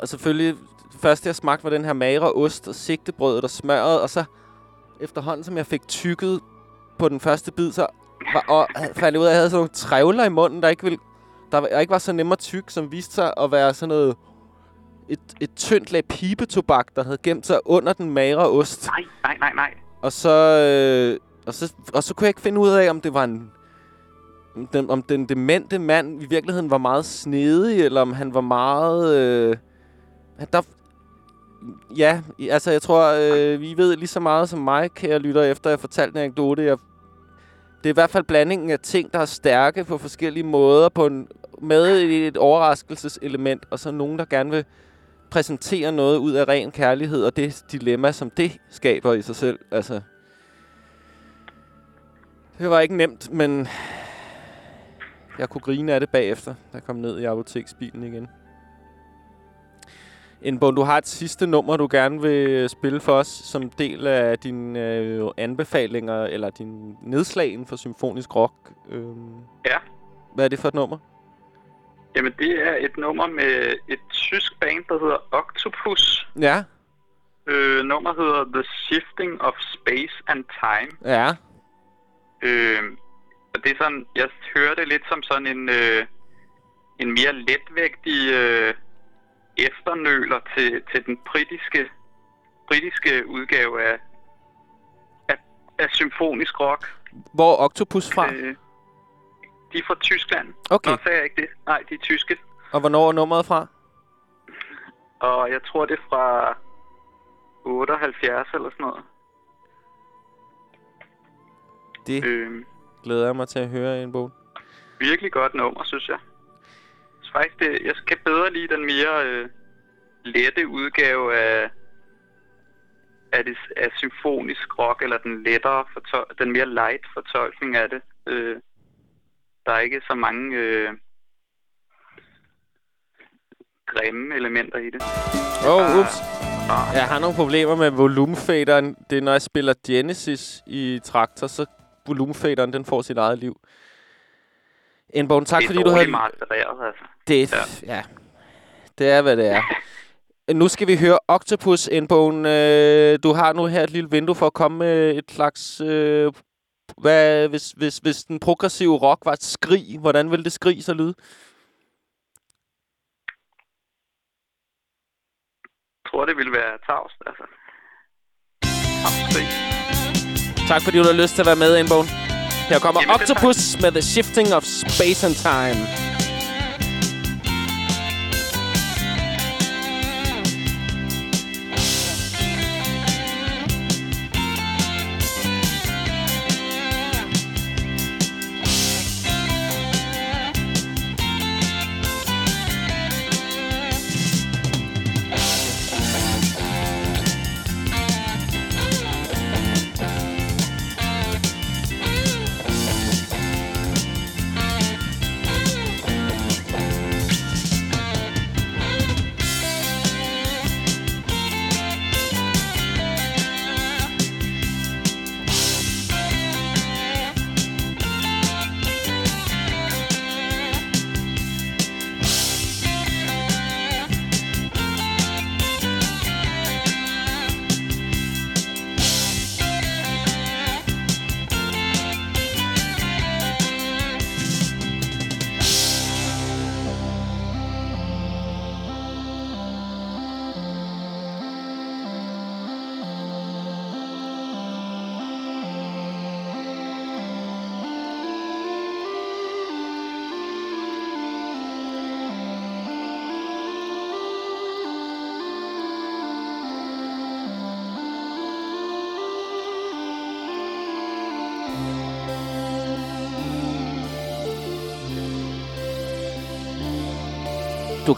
og selvfølgelig, det første jeg smagte var den her magre ost og sigtebrødet og smøret, og så efterhånden, som jeg fik tykket på den første bid, så var, og fandt jeg ud af, at jeg havde sådan nogle trævler i munden, der ikke, ville, der ikke var så nemme at tykke, som viste sig at være sådan noget... Et, et tyndt lag pibetobak, der havde gemt sig under den magre ost.
Nej, nej, nej, nej.
Og så, øh, og så, og så kunne jeg ikke finde ud af, om det var en... om Den, om den demente mand i virkeligheden var meget snedig, eller om han var meget... Øh, der, ja, altså jeg tror, øh, vi ved lige så meget som mig, kære lytter, efter jeg fortalte en anekdote. Jeg, det er i hvert fald blandingen af ting, der er stærke på forskellige måder, på en, med et overraskelseselement, og så nogen, der gerne vil præsentere noget ud af ren kærlighed, og det dilemma, som det skaber i sig selv. Altså, det var ikke nemt, men jeg kunne grine af det bagefter, da jeg kom ned i apoteksbilen igen. Indbund, du har et sidste nummer, du gerne vil spille for os, som del af dine øh, anbefalinger, eller din nedslag inden for symfonisk rock. Øhm,
Ja.
hvad er det for et nummer?
Jamen, det er et nummer med et tysk band, der hedder Octopus.
Ja,
Øh, nummer hedder The Shifting of Space and Time.
ja.
Øh, og det er sådan, jeg hører det lidt som sådan en, øh, en mere letvægtig øh, efternøler til, til den britiske, britiske udgave af, af, af symfonisk rock.
Hvor er Octopus fra?
Øh, de er fra Tyskland.
Okay.
Nå, sagde jeg ikke det? Nej, de er tyske.
Og hvornår er nummeret fra?
Og jeg tror, det er fra 78 eller sådan noget.
Det
Øh,
glæder jeg mig til at høre, Indbund.
virkelig godt nummer, synes jeg. Synes faktisk, det, jeg kan bedre lide den mere øh, lette udgave af, af, det, af symfonisk rock, eller den lettere, fortol- den mere light fortolkning af det. Øh, der er ikke så mange øh, grimme elementer i det.
Åh, oh, ups. Jeg har nogle problemer med volumefaderen. Det er, når jeg spiller Genesis i traktor, så volumefaderen, den får sit eget liv. Indbund, tak
det er
fordi du havde...
mastereret, altså.
Det, ja. ja. Det er, hvad det er. Nu skal vi høre Octopus Indbogen. Øh, du har nu her et lille vindue for at komme med et slags... Øh, hvad, hvis, hvis, hvis den progressive rock var et skrig, hvordan ville det skrig så lyde?
Jeg tror, det ville være tavst, altså. Tavst,
Tak fordi du har lyst til at være med, Indbogen. Her kommer
Jamen.
Octopus med The Shifting of Space and Time.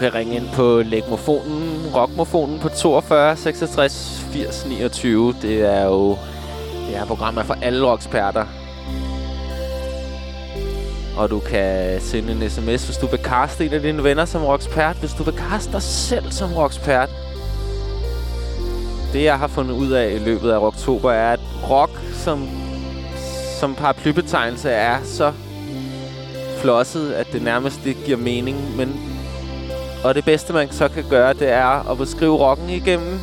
Kan ringe ind på Lægmofonen, Rockmofonen på 42 66 80 29. Det er jo det her program er for alle rocksperter. Og du kan sende en sms, hvis du vil kaste en af dine venner som rockspert. Hvis du vil kaste dig selv som rockspert. Det, jeg har fundet ud af i løbet af oktober, er, at rock som, som paraplybetegnelse er så flosset, at det nærmest ikke giver mening. Men og det bedste, man så kan gøre, det er at beskrive rocken igennem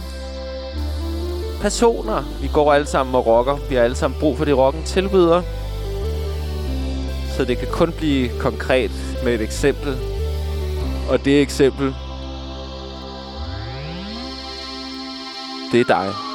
personer. Vi går alle sammen og rocker. Vi har alle sammen brug for det, rocken tilbyder. Så det kan kun blive konkret med et eksempel. Og det eksempel, det er dig.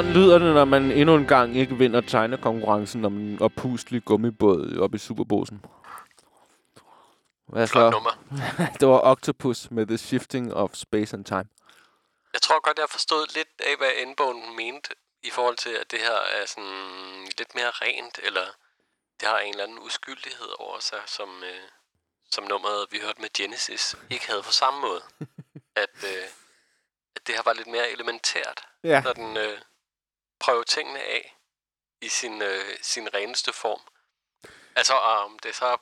Sådan lyder det, når man endnu en gang ikke vinder tegnekonkurrencen om en oppustelig gummibåd op i Superbosen. Hvad så? Det var Octopus med The Shifting of Space and Time.
Jeg tror godt, jeg forstået lidt af, hvad Endbogen mente i forhold til, at det her er sådan lidt mere rent, eller det har en eller anden uskyldighed over sig, som, øh, som nummeret, vi hørte med Genesis, ikke havde på samme måde. at, øh, at det her var lidt mere elementært,
Ja.
når den øh, prøver tingene af i sin, øh, sin reneste form. Altså, om det så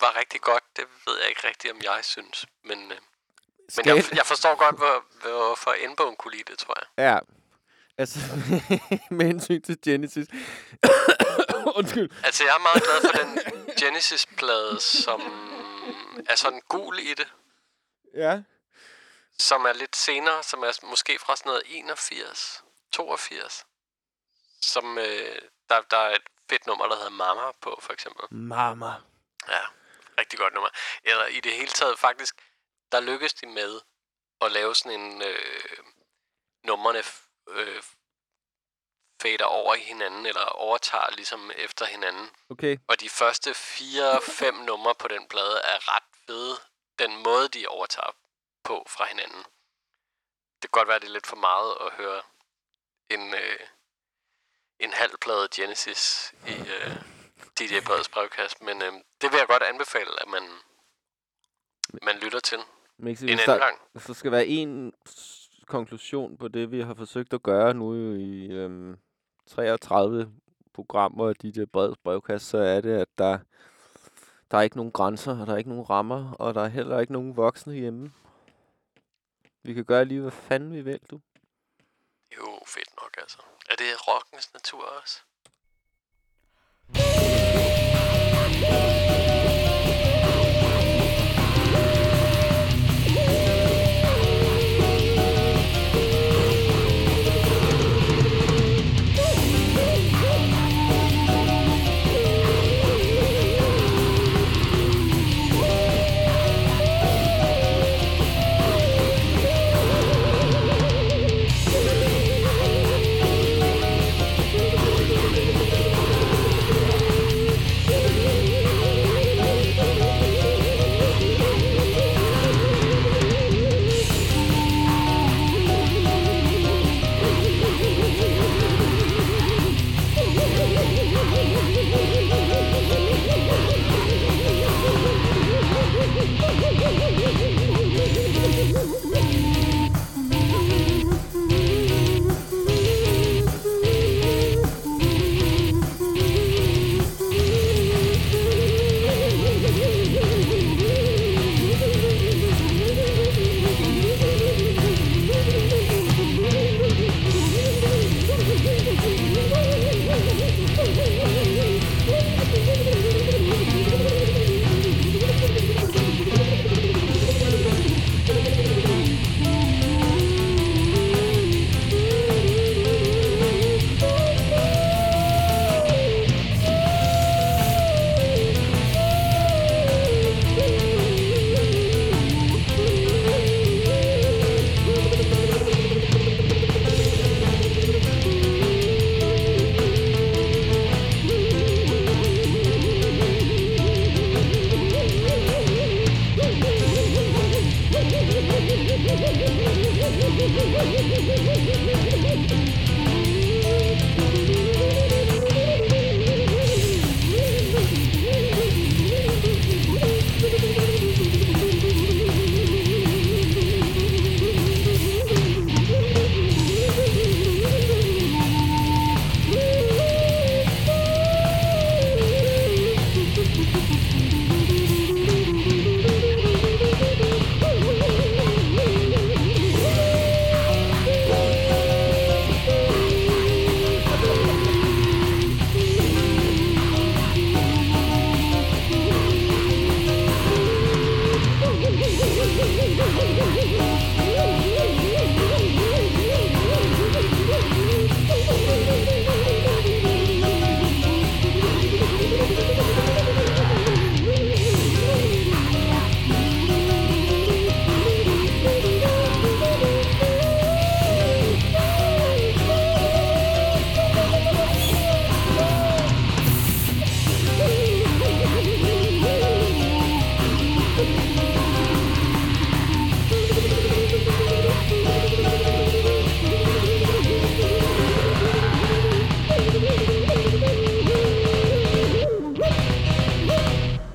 var rigtig godt, det ved jeg ikke rigtigt, om jeg synes. Men, øh, men jeg, jeg forstår godt, hvor, hvorfor Endbogen kunne lide det, tror jeg.
Ja. Altså, med hensyn til Genesis. Undskyld.
Altså, jeg er meget glad for den Genesis-plade, som er sådan gul i det,
Ja.
som er lidt senere, som er måske fra sådan noget 81, 82, som øh, der, der er et fedt nummer, der hedder Mama på, for eksempel.
Mama.
Ja, rigtig godt nummer. Eller i det hele taget faktisk, der lykkedes de med at lave sådan en øh, numrene f- øh, fader over i hinanden, eller overtager ligesom efter hinanden.
Okay.
Og de første fire-fem numre på den plade er ret fede. Den måde, de overtager på fra hinanden. Det kan godt være, det er lidt for meget at høre en, øh, en halv plade Genesis i øh, DJ Breds brevkast, men øh, det vil jeg godt anbefale, at man, man lytter til
Mixi,
en anden
der,
gang.
der skal være en konklusion på det, vi har forsøgt at gøre nu i øhm, 33 programmer af DJ Breds brevkast, så er det, at der, der er ikke nogen grænser, og der er ikke nogen rammer, og der er heller ikke nogen voksne hjemme. Vi kan gøre lige, hvad fanden vi vil, du.
Jo, fedt nok altså. Er det rockens natur også?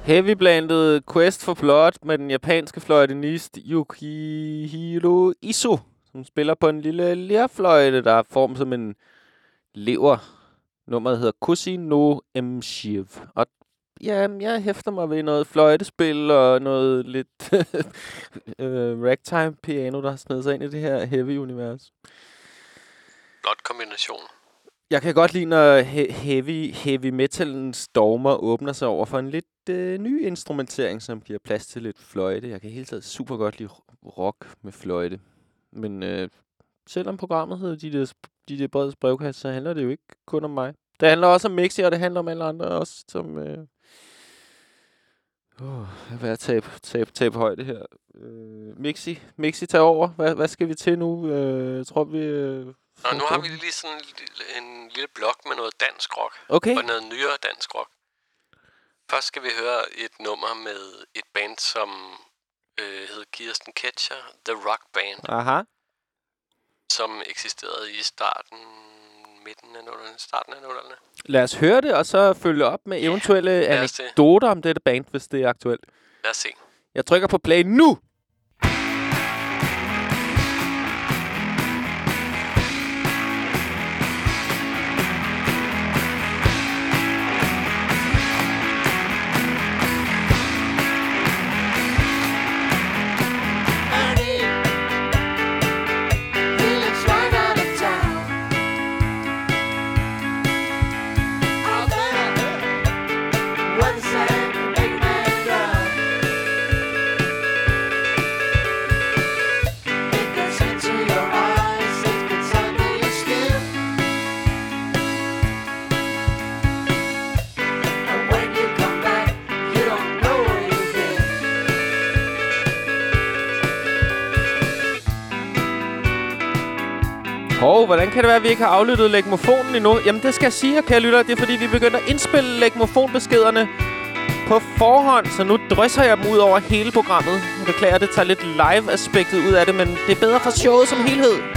Heavy-blandet Quest for Blood med den japanske fløjtenist Yukihiro Iso, som spiller på en lille lærfløjte, der er formet som en lever. Nummeret hedder Kusi no Mshiv. Og ja, jeg hæfter mig ved noget fløjtespil og noget lidt øh, ragtime piano, der har snedet sig ind i det her heavy-univers.
Godt kombination.
Jeg kan godt lide, når he- heavy, heavy metalens dogmer åbner sig over for en lidt øh, ny instrumentering, som giver plads til lidt fløjte. Jeg kan hele tiden super godt lide rock med fløjte. Men øh, selvom programmet hedder de der, de der breds brevkast, så handler det jo ikke kun om mig. Det handler også om Mixi, og det handler om alle andre også, som... Øh, Uh, jeg er ved tab, tab tabe, højde her. øh, Mixi, Mixi tager over. Hvad, hvad skal vi til nu? Øh, tror vi... Øh,
og nu har vi lige sådan en lille, en lille blok med noget dansk rock.
Okay.
Og noget nyere dansk rock. Først skal vi høre et nummer med et band, som øh, hed Kirsten Ketcher, The Rock Band,
Aha.
som eksisterede i starten, midten af nullerne, starten af nullerne.
Lad os høre det, og så følge op med eventuelle
det.
anekdoter om dette band, hvis det er aktuelt.
Lad os se.
Jeg trykker på play nu! Kan det være, at vi ikke har aflyttet legmofonen endnu? Jamen, det skal jeg sige, kære lytter. Det er, fordi vi begynder at indspille legmofonbeskederne på forhånd, så nu drysser jeg dem ud over hele programmet. Jeg beklager, det tager lidt live-aspektet ud af det, men det er bedre for showet som helhed.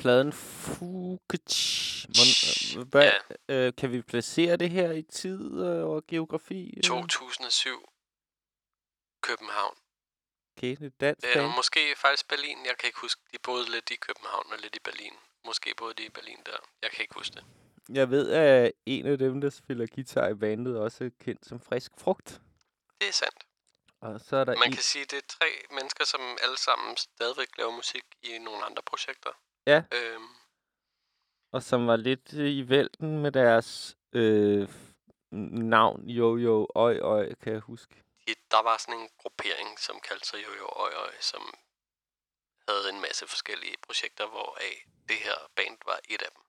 Pladen Fukic. Mon- øh,
Ja.
øh, kan vi placere det her i tid øh, og geografi? øh?
2007. København.
Okay, det er dansk
Øh,
band.
måske faktisk Berlin. Jeg kan ikke huske. De boede lidt i København og lidt i Berlin. Måske boede de i Berlin der. Jeg kan ikke huske det.
Jeg ved, at en af dem, der spiller guitar i bandet, også er kendt som Frisk Frugt.
Det er sandt.
Og så er der
Man
en...
kan sige, at det er tre mennesker, som alle sammen stadigvæk laver musik i nogle andre projekter.
Ja.
Øhm,
Og som var lidt øh, i vælten med deres øh, navn, Jo Jo Øj Øj, kan jeg huske.
der var sådan en gruppering, som kaldte sig Jojo Øj Øj, som havde en masse forskellige projekter, hvoraf det her band var et af dem.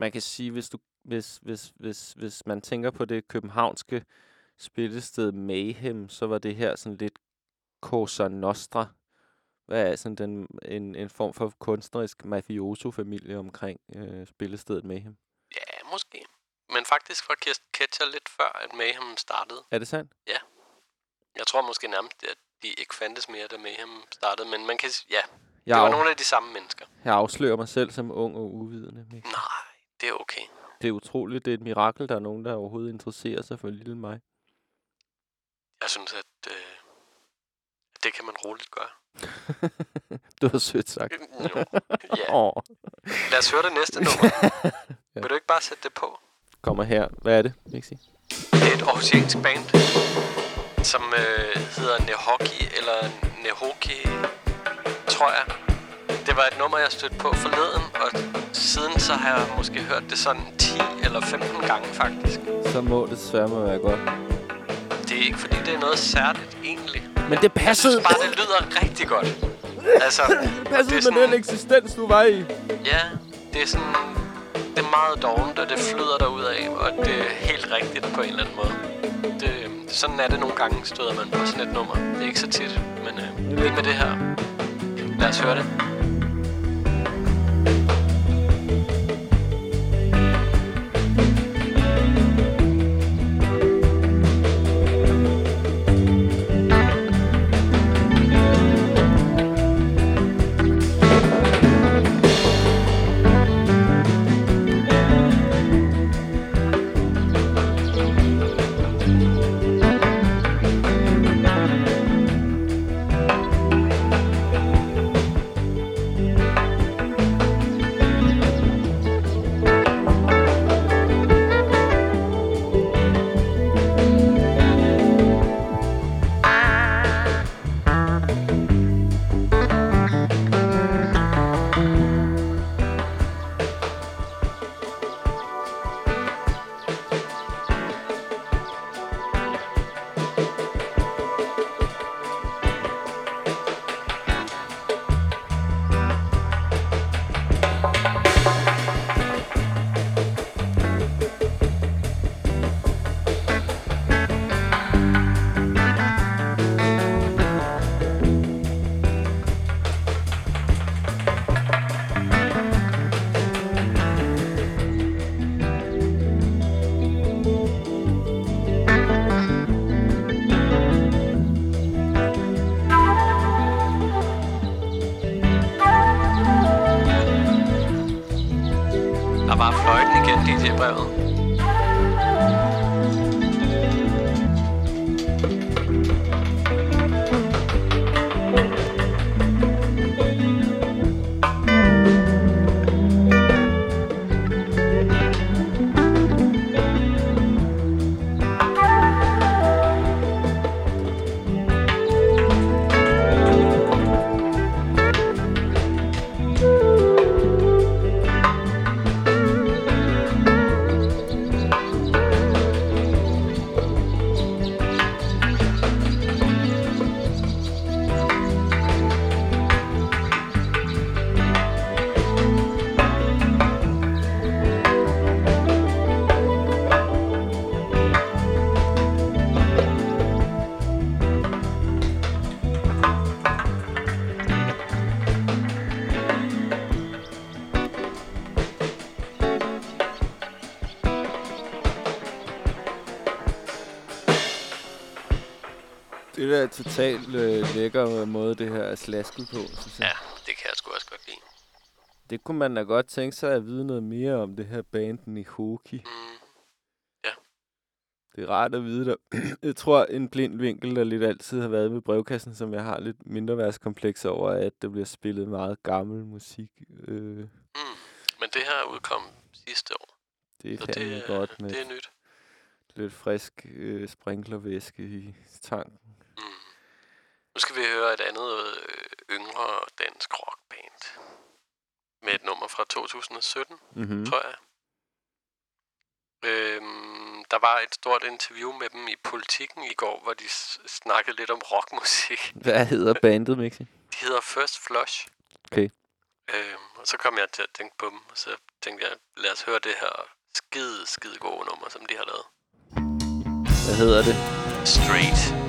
Man kan sige, hvis du hvis, hvis, hvis, hvis man tænker på det københavnske spillested Mayhem, så var det her sådan lidt Cosa Nostra. Hvad er sådan den, en, en form for kunstnerisk mafioso-familie omkring øh, spillestedet Mayhem?
Ja, måske. Men faktisk var Ketcher lidt før, at Mayhem startede.
Er det sandt?
Jeg tror måske nærmest, at de ikke fandtes mere, da Mayhem startede. Men man kan ja,
Jeg,
det var nogle af de samme mennesker.
jeg afslører mig selv som ung og uvidende. Mikkel.
Nej, det er okay.
Det er utroligt. Det er et mirakel, der er nogen, der overhovedet interesserer sig for lille mig.
Jeg synes, at øh, det kan man roligt gøre.
det var sødt sagt.
Jo, ja.
Åh,
Lad os høre det næste nummer.
Ja.
Vil du ikke bare sætte det på?
kommer her. Hvad er det, Mixi?
Det er et oceansk band, som øh, hedder Nehoki, eller Nehoki, tror jeg. Det var et nummer, jeg stødte på forleden, og siden så har jeg måske hørt det sådan 10 eller 15 gange faktisk.
Så må det sørme være godt.
Det er ikke fordi, det er noget særligt egentlig.
Men det
Jeg
passede,
synes bare, det lyder rigtig godt. Altså,
det passede
det
med den
sådan-
eksistens, du var i.
ja, det er sådan... Det er meget dovent, og det flyder derud af, og det er helt rigtigt på en eller anden måde. Det, sådan er det nogle gange, støder man på sådan et nummer. Det er ikke så tit, men øh, lige med det her. Lad os høre det.
Er totalt øh, lækker måde, det her er slasket på, synes jeg.
Ja, det kan jeg sgu også godt lide.
Det kunne man da godt tænke sig at vide noget mere om, det her band Hoki.
Mm.
Det er rart at vide det. Jeg tror, en blind vinkel, der lidt altid har været ved brevkassen, som jeg har lidt mindre værtskompleks over, er, at der bliver spillet meget gammel musik. Øh,
Mm. Men det her udkom sidste år.
det er
Så
fandme
det,
godt med
det er nyt.
lidt frisk øh, sprinklervæske i tanken.
Nu skal vi høre et andet øh, yngre dansk rockband. Med et nummer fra 2017,
Mm-hmm.
tror jeg. Øhm, der var et stort interview med dem i Politiken i går, hvor de snakkede lidt om rockmusik.
Hvad hedder bandet, Mixi?
De hedder First Flush.
Okay.
Øhm, og så kom jeg til at tænke på dem, og så tænkte jeg, lad os høre det her skide, skide gode nummer, som de har lavet.
Hvad hedder det?
Straight.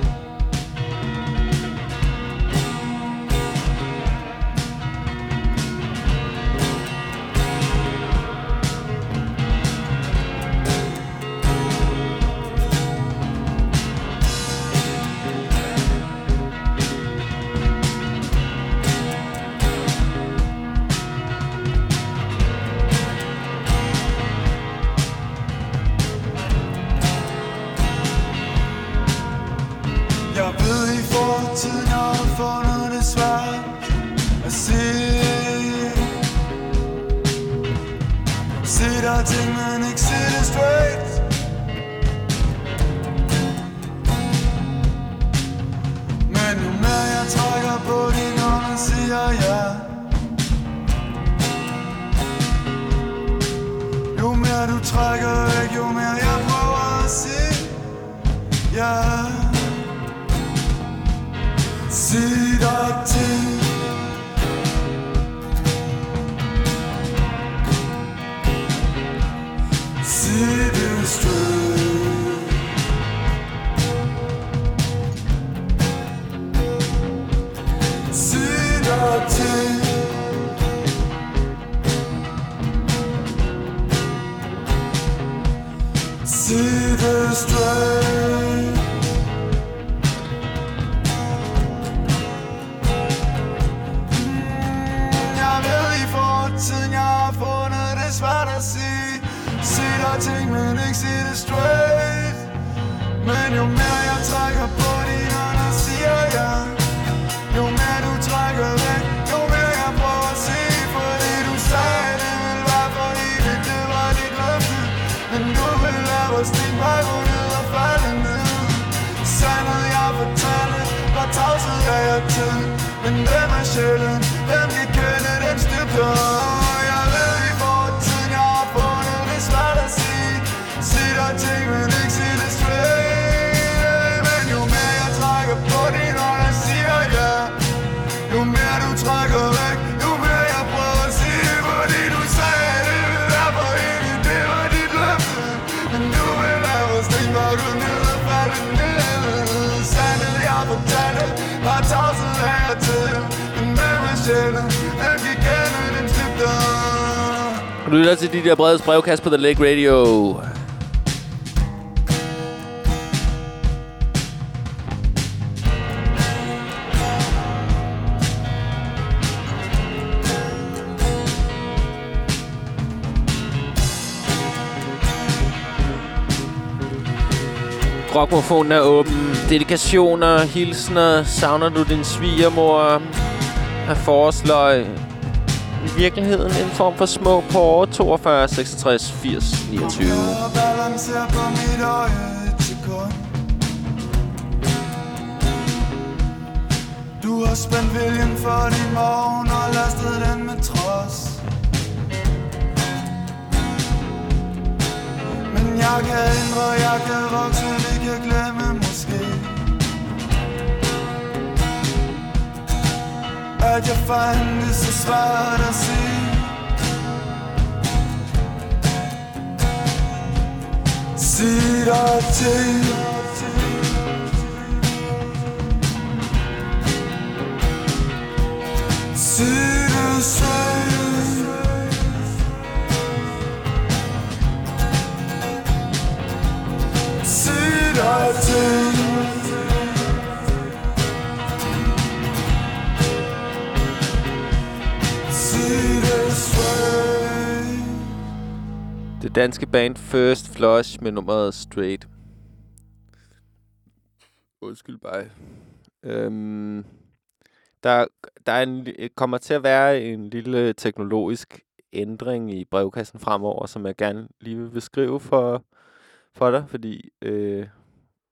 Har tosset her til Men hvem er sjælen, gik gennem kende den dybder
Du lytter til de der brede brevkast på The Lake Radio. Rockmofonen er åben. Dedikationer, hilsner. Savner du din svigermor? Har foresløj. I virkeligheden en form for små på 42, 66, 80, 29.
Balancerer på mit øje Du har spændt viljen for din morgen og lastet den med trods jeg kan ændre, jeg kan vokse, vi kan glemme måske. At jeg fandt det så svært at se. Sig dig til. Sig det straight
Det danske band First Flush med nummeret Straight. Undskyld bare. Øhm, der der er en, kommer til at være en lille teknologisk ændring i brevkassen fremover, som jeg gerne lige vil beskrive for, for dig, fordi øh,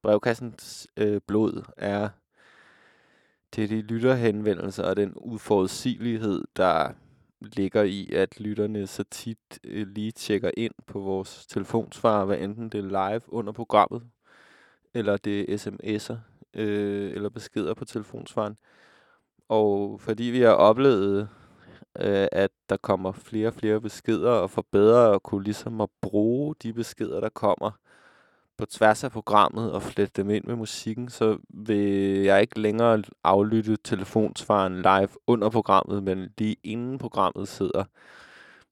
brevkassens øh, blod er det er de lytterhenvendelser og den uforudsigelighed, der ligger i, at lytterne så tit øh, lige tjekker ind på vores telefonsvar, hvad enten det er live under programmet, eller det er sms'er, øh, eller beskeder på telefonsvaren. Og fordi vi har oplevet, øh, at der kommer flere og flere beskeder, og for bedre at kunne ligesom at bruge de beskeder, der kommer på tværs af programmet, og flette dem ind med musikken, så vil jeg ikke længere aflytte telefonsvaren live under programmet, men lige inden programmet sidder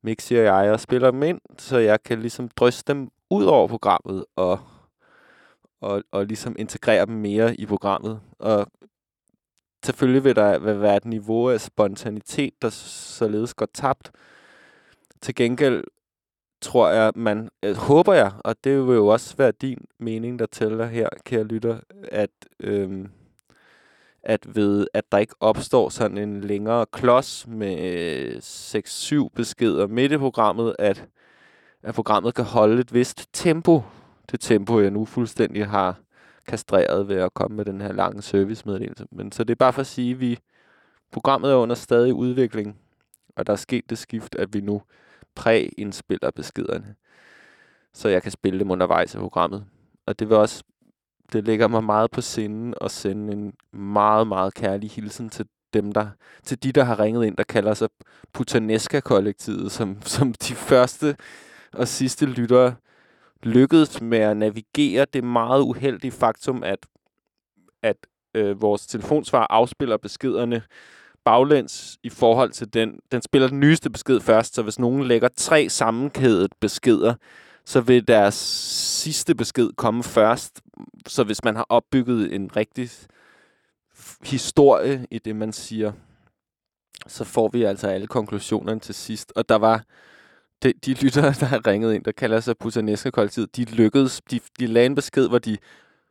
Mixi og jeg og spiller dem ind, så jeg kan ligesom drysse dem ud over programmet, og, og, og ligesom integrere dem mere i programmet. Og selvfølgelig vil der vil være et niveau af spontanitet, der således går tabt. Til gengæld tror jeg, man øh, håber jeg, og det vil jo også være din mening, der tæller her, kære lytter, at, øh, at ved, at der ikke opstår sådan en længere klods med øh, 6-7 beskeder midt i programmet, at, at programmet kan holde et vist tempo. Det tempo, jeg nu fuldstændig har kastreret ved at komme med den her lange servicemeddelelse. Men så det er bare for at sige, at vi, programmet er under stadig udvikling, og der er sket det skift, at vi nu præindspiller beskederne, så jeg kan spille dem undervejs i programmet. Og det vil også, det ligger mig meget på sinden at sende en meget, meget kærlig hilsen til dem, der, til de, der har ringet ind, der kalder sig Putaneska-kollektivet, som, som de første og sidste lyttere lykkedes med at navigere det meget uheldige faktum, at, at øh, vores telefonsvar afspiller beskederne baglæns i forhold til den. Den spiller den nyeste besked først, så hvis nogen lægger tre sammenkædet beskeder, så vil deres sidste besked komme først. Så hvis man har opbygget en rigtig historie i det, man siger, så får vi altså alle konklusionerne til sidst. Og der var de, de lyttere, der har ringet ind, der kalder sig Putanesca kollektivet, de lykkedes. De, de lagde en besked, hvor de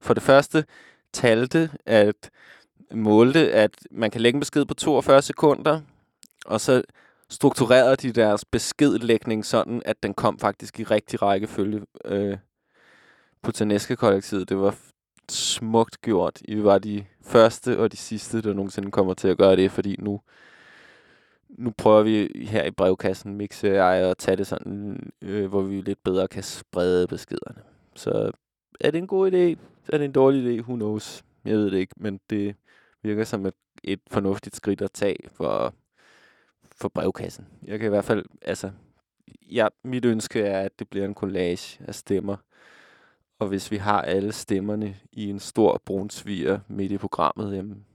for det første talte, at målte, at man kan lægge en besked på 42 sekunder, og så strukturerede de deres beskedlægning sådan, at den kom faktisk i rigtig rækkefølge øh, på Taneska-kollektivet. Det var smukt gjort. I var de første og de sidste, der nogensinde kommer til at gøre det, fordi nu, nu prøver vi her i brevkassen, Mixe ej og tage det sådan, øh, hvor vi lidt bedre kan sprede beskederne. Så er det en god idé? Er det en dårlig idé? Who knows? Jeg ved det ikke, men det virker som et, et fornuftigt skridt at tage for, for brevkassen. Jeg kan i hvert fald, altså, ja, mit ønske er, at det bliver en collage af stemmer. Og hvis vi har alle stemmerne i en stor brunsviger midt i programmet, jamen,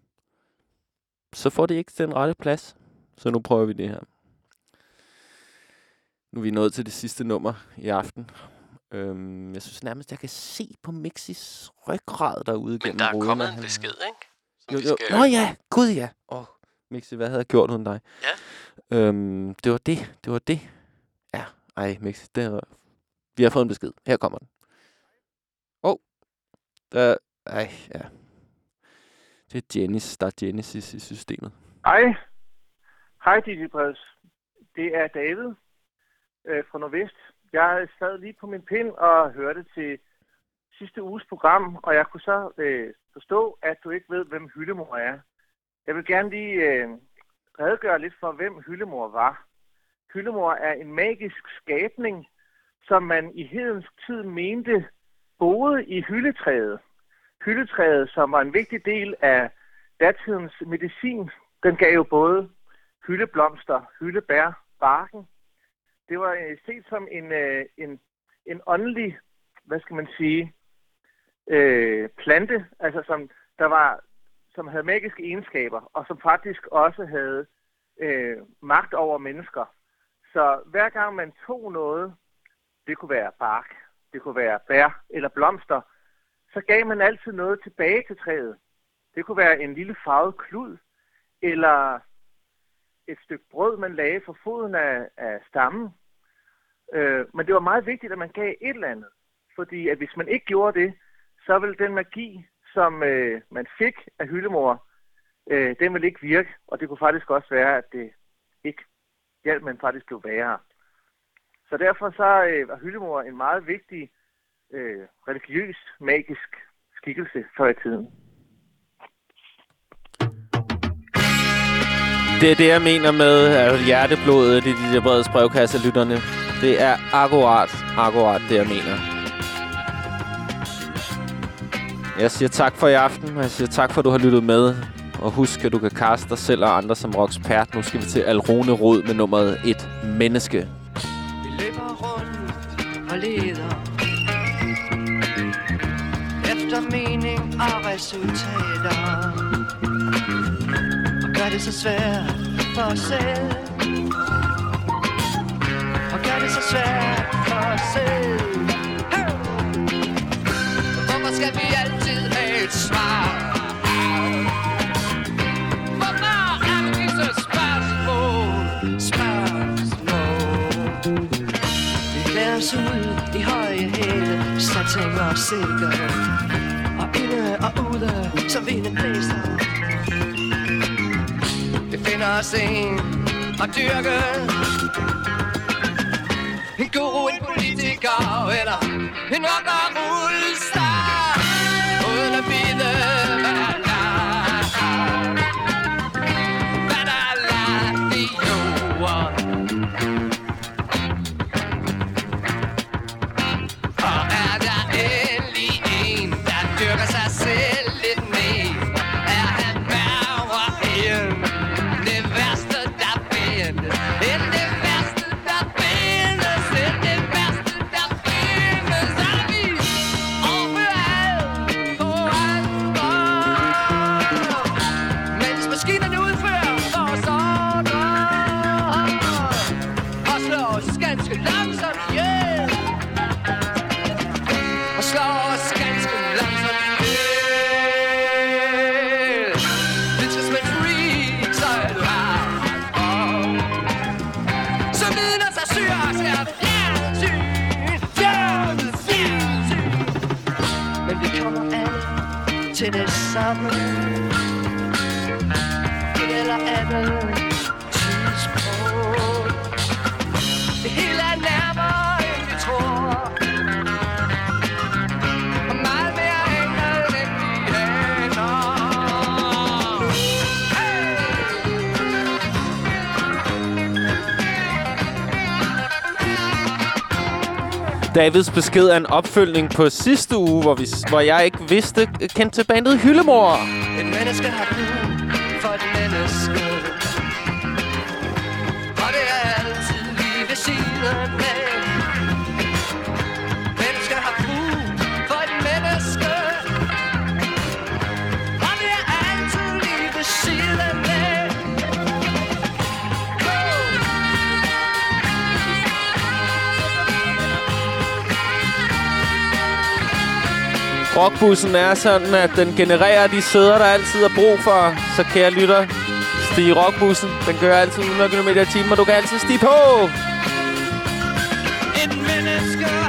så får det ikke den rette plads. Så nu prøver vi det her. Nu er vi nået til det sidste nummer i aften. Øhm, jeg synes nærmest, jeg kan se på Mixis ryggrad derude
Men
gennem
der er kommet en besked, ikke?
Jo, jo.
skal-
Nå ja, gud ja. Åh, oh, Mixi, hvad havde jeg gjort uden dig?
Ja.
Øhm, det var det, det var det. Ja, ej, Mixi, det var... Vi har fået en besked. Her kommer den. Åh, oh, der... Ej, ja. Det er Genesis, der er Genesis i systemet.
Hej. Hej, DJ Breds. Det er David øh, fra Nordvest. Jeg sad lige på min pind og hørte til sidste uges program, og jeg kunne så øh, forstå, at du ikke ved, hvem Hyllemor er. Jeg vil gerne lige øh, redegøre lidt for, hvem Hyllemor var. Hyllemor er en magisk skabning, som man i hedensk tid mente boede i hylletræet. Hylletræet, som var en vigtig del af datidens medicin, den gav jo både hyldeblomster, hyldebær, barken. Det var øh, set som en, øh, en, en åndelig, hvad skal man sige, øh, plante, altså som der var, som havde magiske egenskaber, og som faktisk også havde øh, magt over mennesker. Så hver gang man tog noget, det kunne være bark, det kunne være bær eller blomster, så gav man altid noget tilbage til træet. Det kunne være en lille farvet klud, eller et stykke brød, man lagde for foden af, af stammen. Øh, men det var meget vigtigt, at man gav et eller andet. Fordi at hvis man ikke gjorde det, så vil den magi, som øh, man fik af hyldemor, øh, den ville ikke virke. Og det kunne faktisk også være, at det ikke hjalp, men faktisk blev værre. Så derfor så øh, var hyldemor en meget vigtig øh, religiøs, magisk skikkelse før i tiden.
Det er det, jeg mener med at hjerteblodet i de der brede brevkasse, lytterne. Det er akkurat, akkurat det, jeg mener. Jeg siger tak for i aften, og jeg siger tak for, at du har lyttet med. Og husk, at du kan kaste dig selv og andre som rockspert. Nu skal vi til Alrone Rod med nummeret Et Menneske.
Vi løber rundt og leder Efter mening og resultater Og gør det så svært for os selv Og gør det så svært for os selv skal vi altid have et svar? Hvorfor er det disse spørgsmål? Spørgsmål Vi klæder os ud i høje hæle Satin og silke Og inde og ude Som vinden blæser Vi finder os en Og dyrke En guru, en politiker Eller en rock og rullestar Uden
Davids besked er en opfølgning på sidste uge, hvor, vi, hvor jeg ikke vidste, øh, kendte til bandet Hyllemor.
Et menneske har brug for et menneske.
Rockbussen er sådan, at den genererer de sæder, der altid er brug for. Så kære lytter, stig i rockbussen. Den kører altid 100 km i timen, og du kan altid stige på.
Et menneske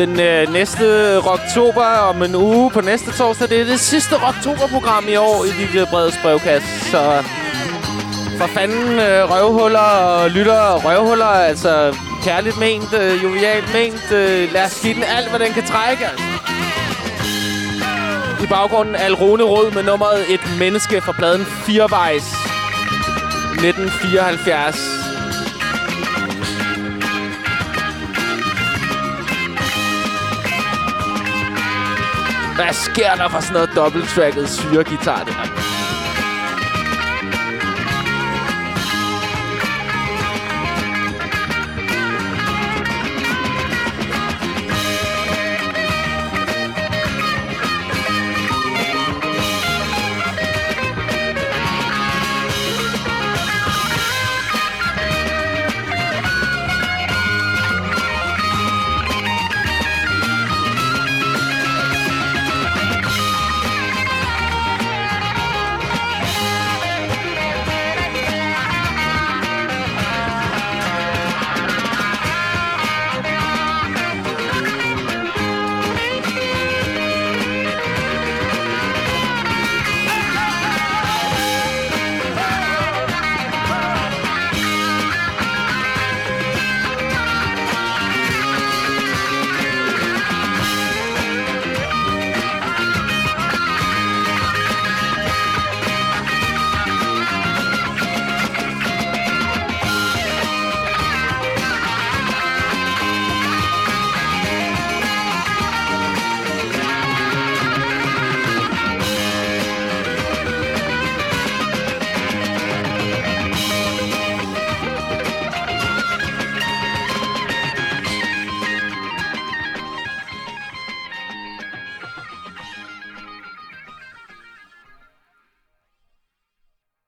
Den øh, næste Rocktober om en uge på næste torsdag, det er det sidste Rocktober-program i år i Lille brede brevkast. Så for fanden øh, røvhuller og lytter røvhuller, altså kærligt ment, øh, jovialt ment. Øh, lad os give den alt, hvad den kan trække. Altså. I baggrunden Alrone Rød med nummeret Et Menneske fra pladen Firevejs 1974. Hvad sker der for sådan noget dobbelttracket syregitar der?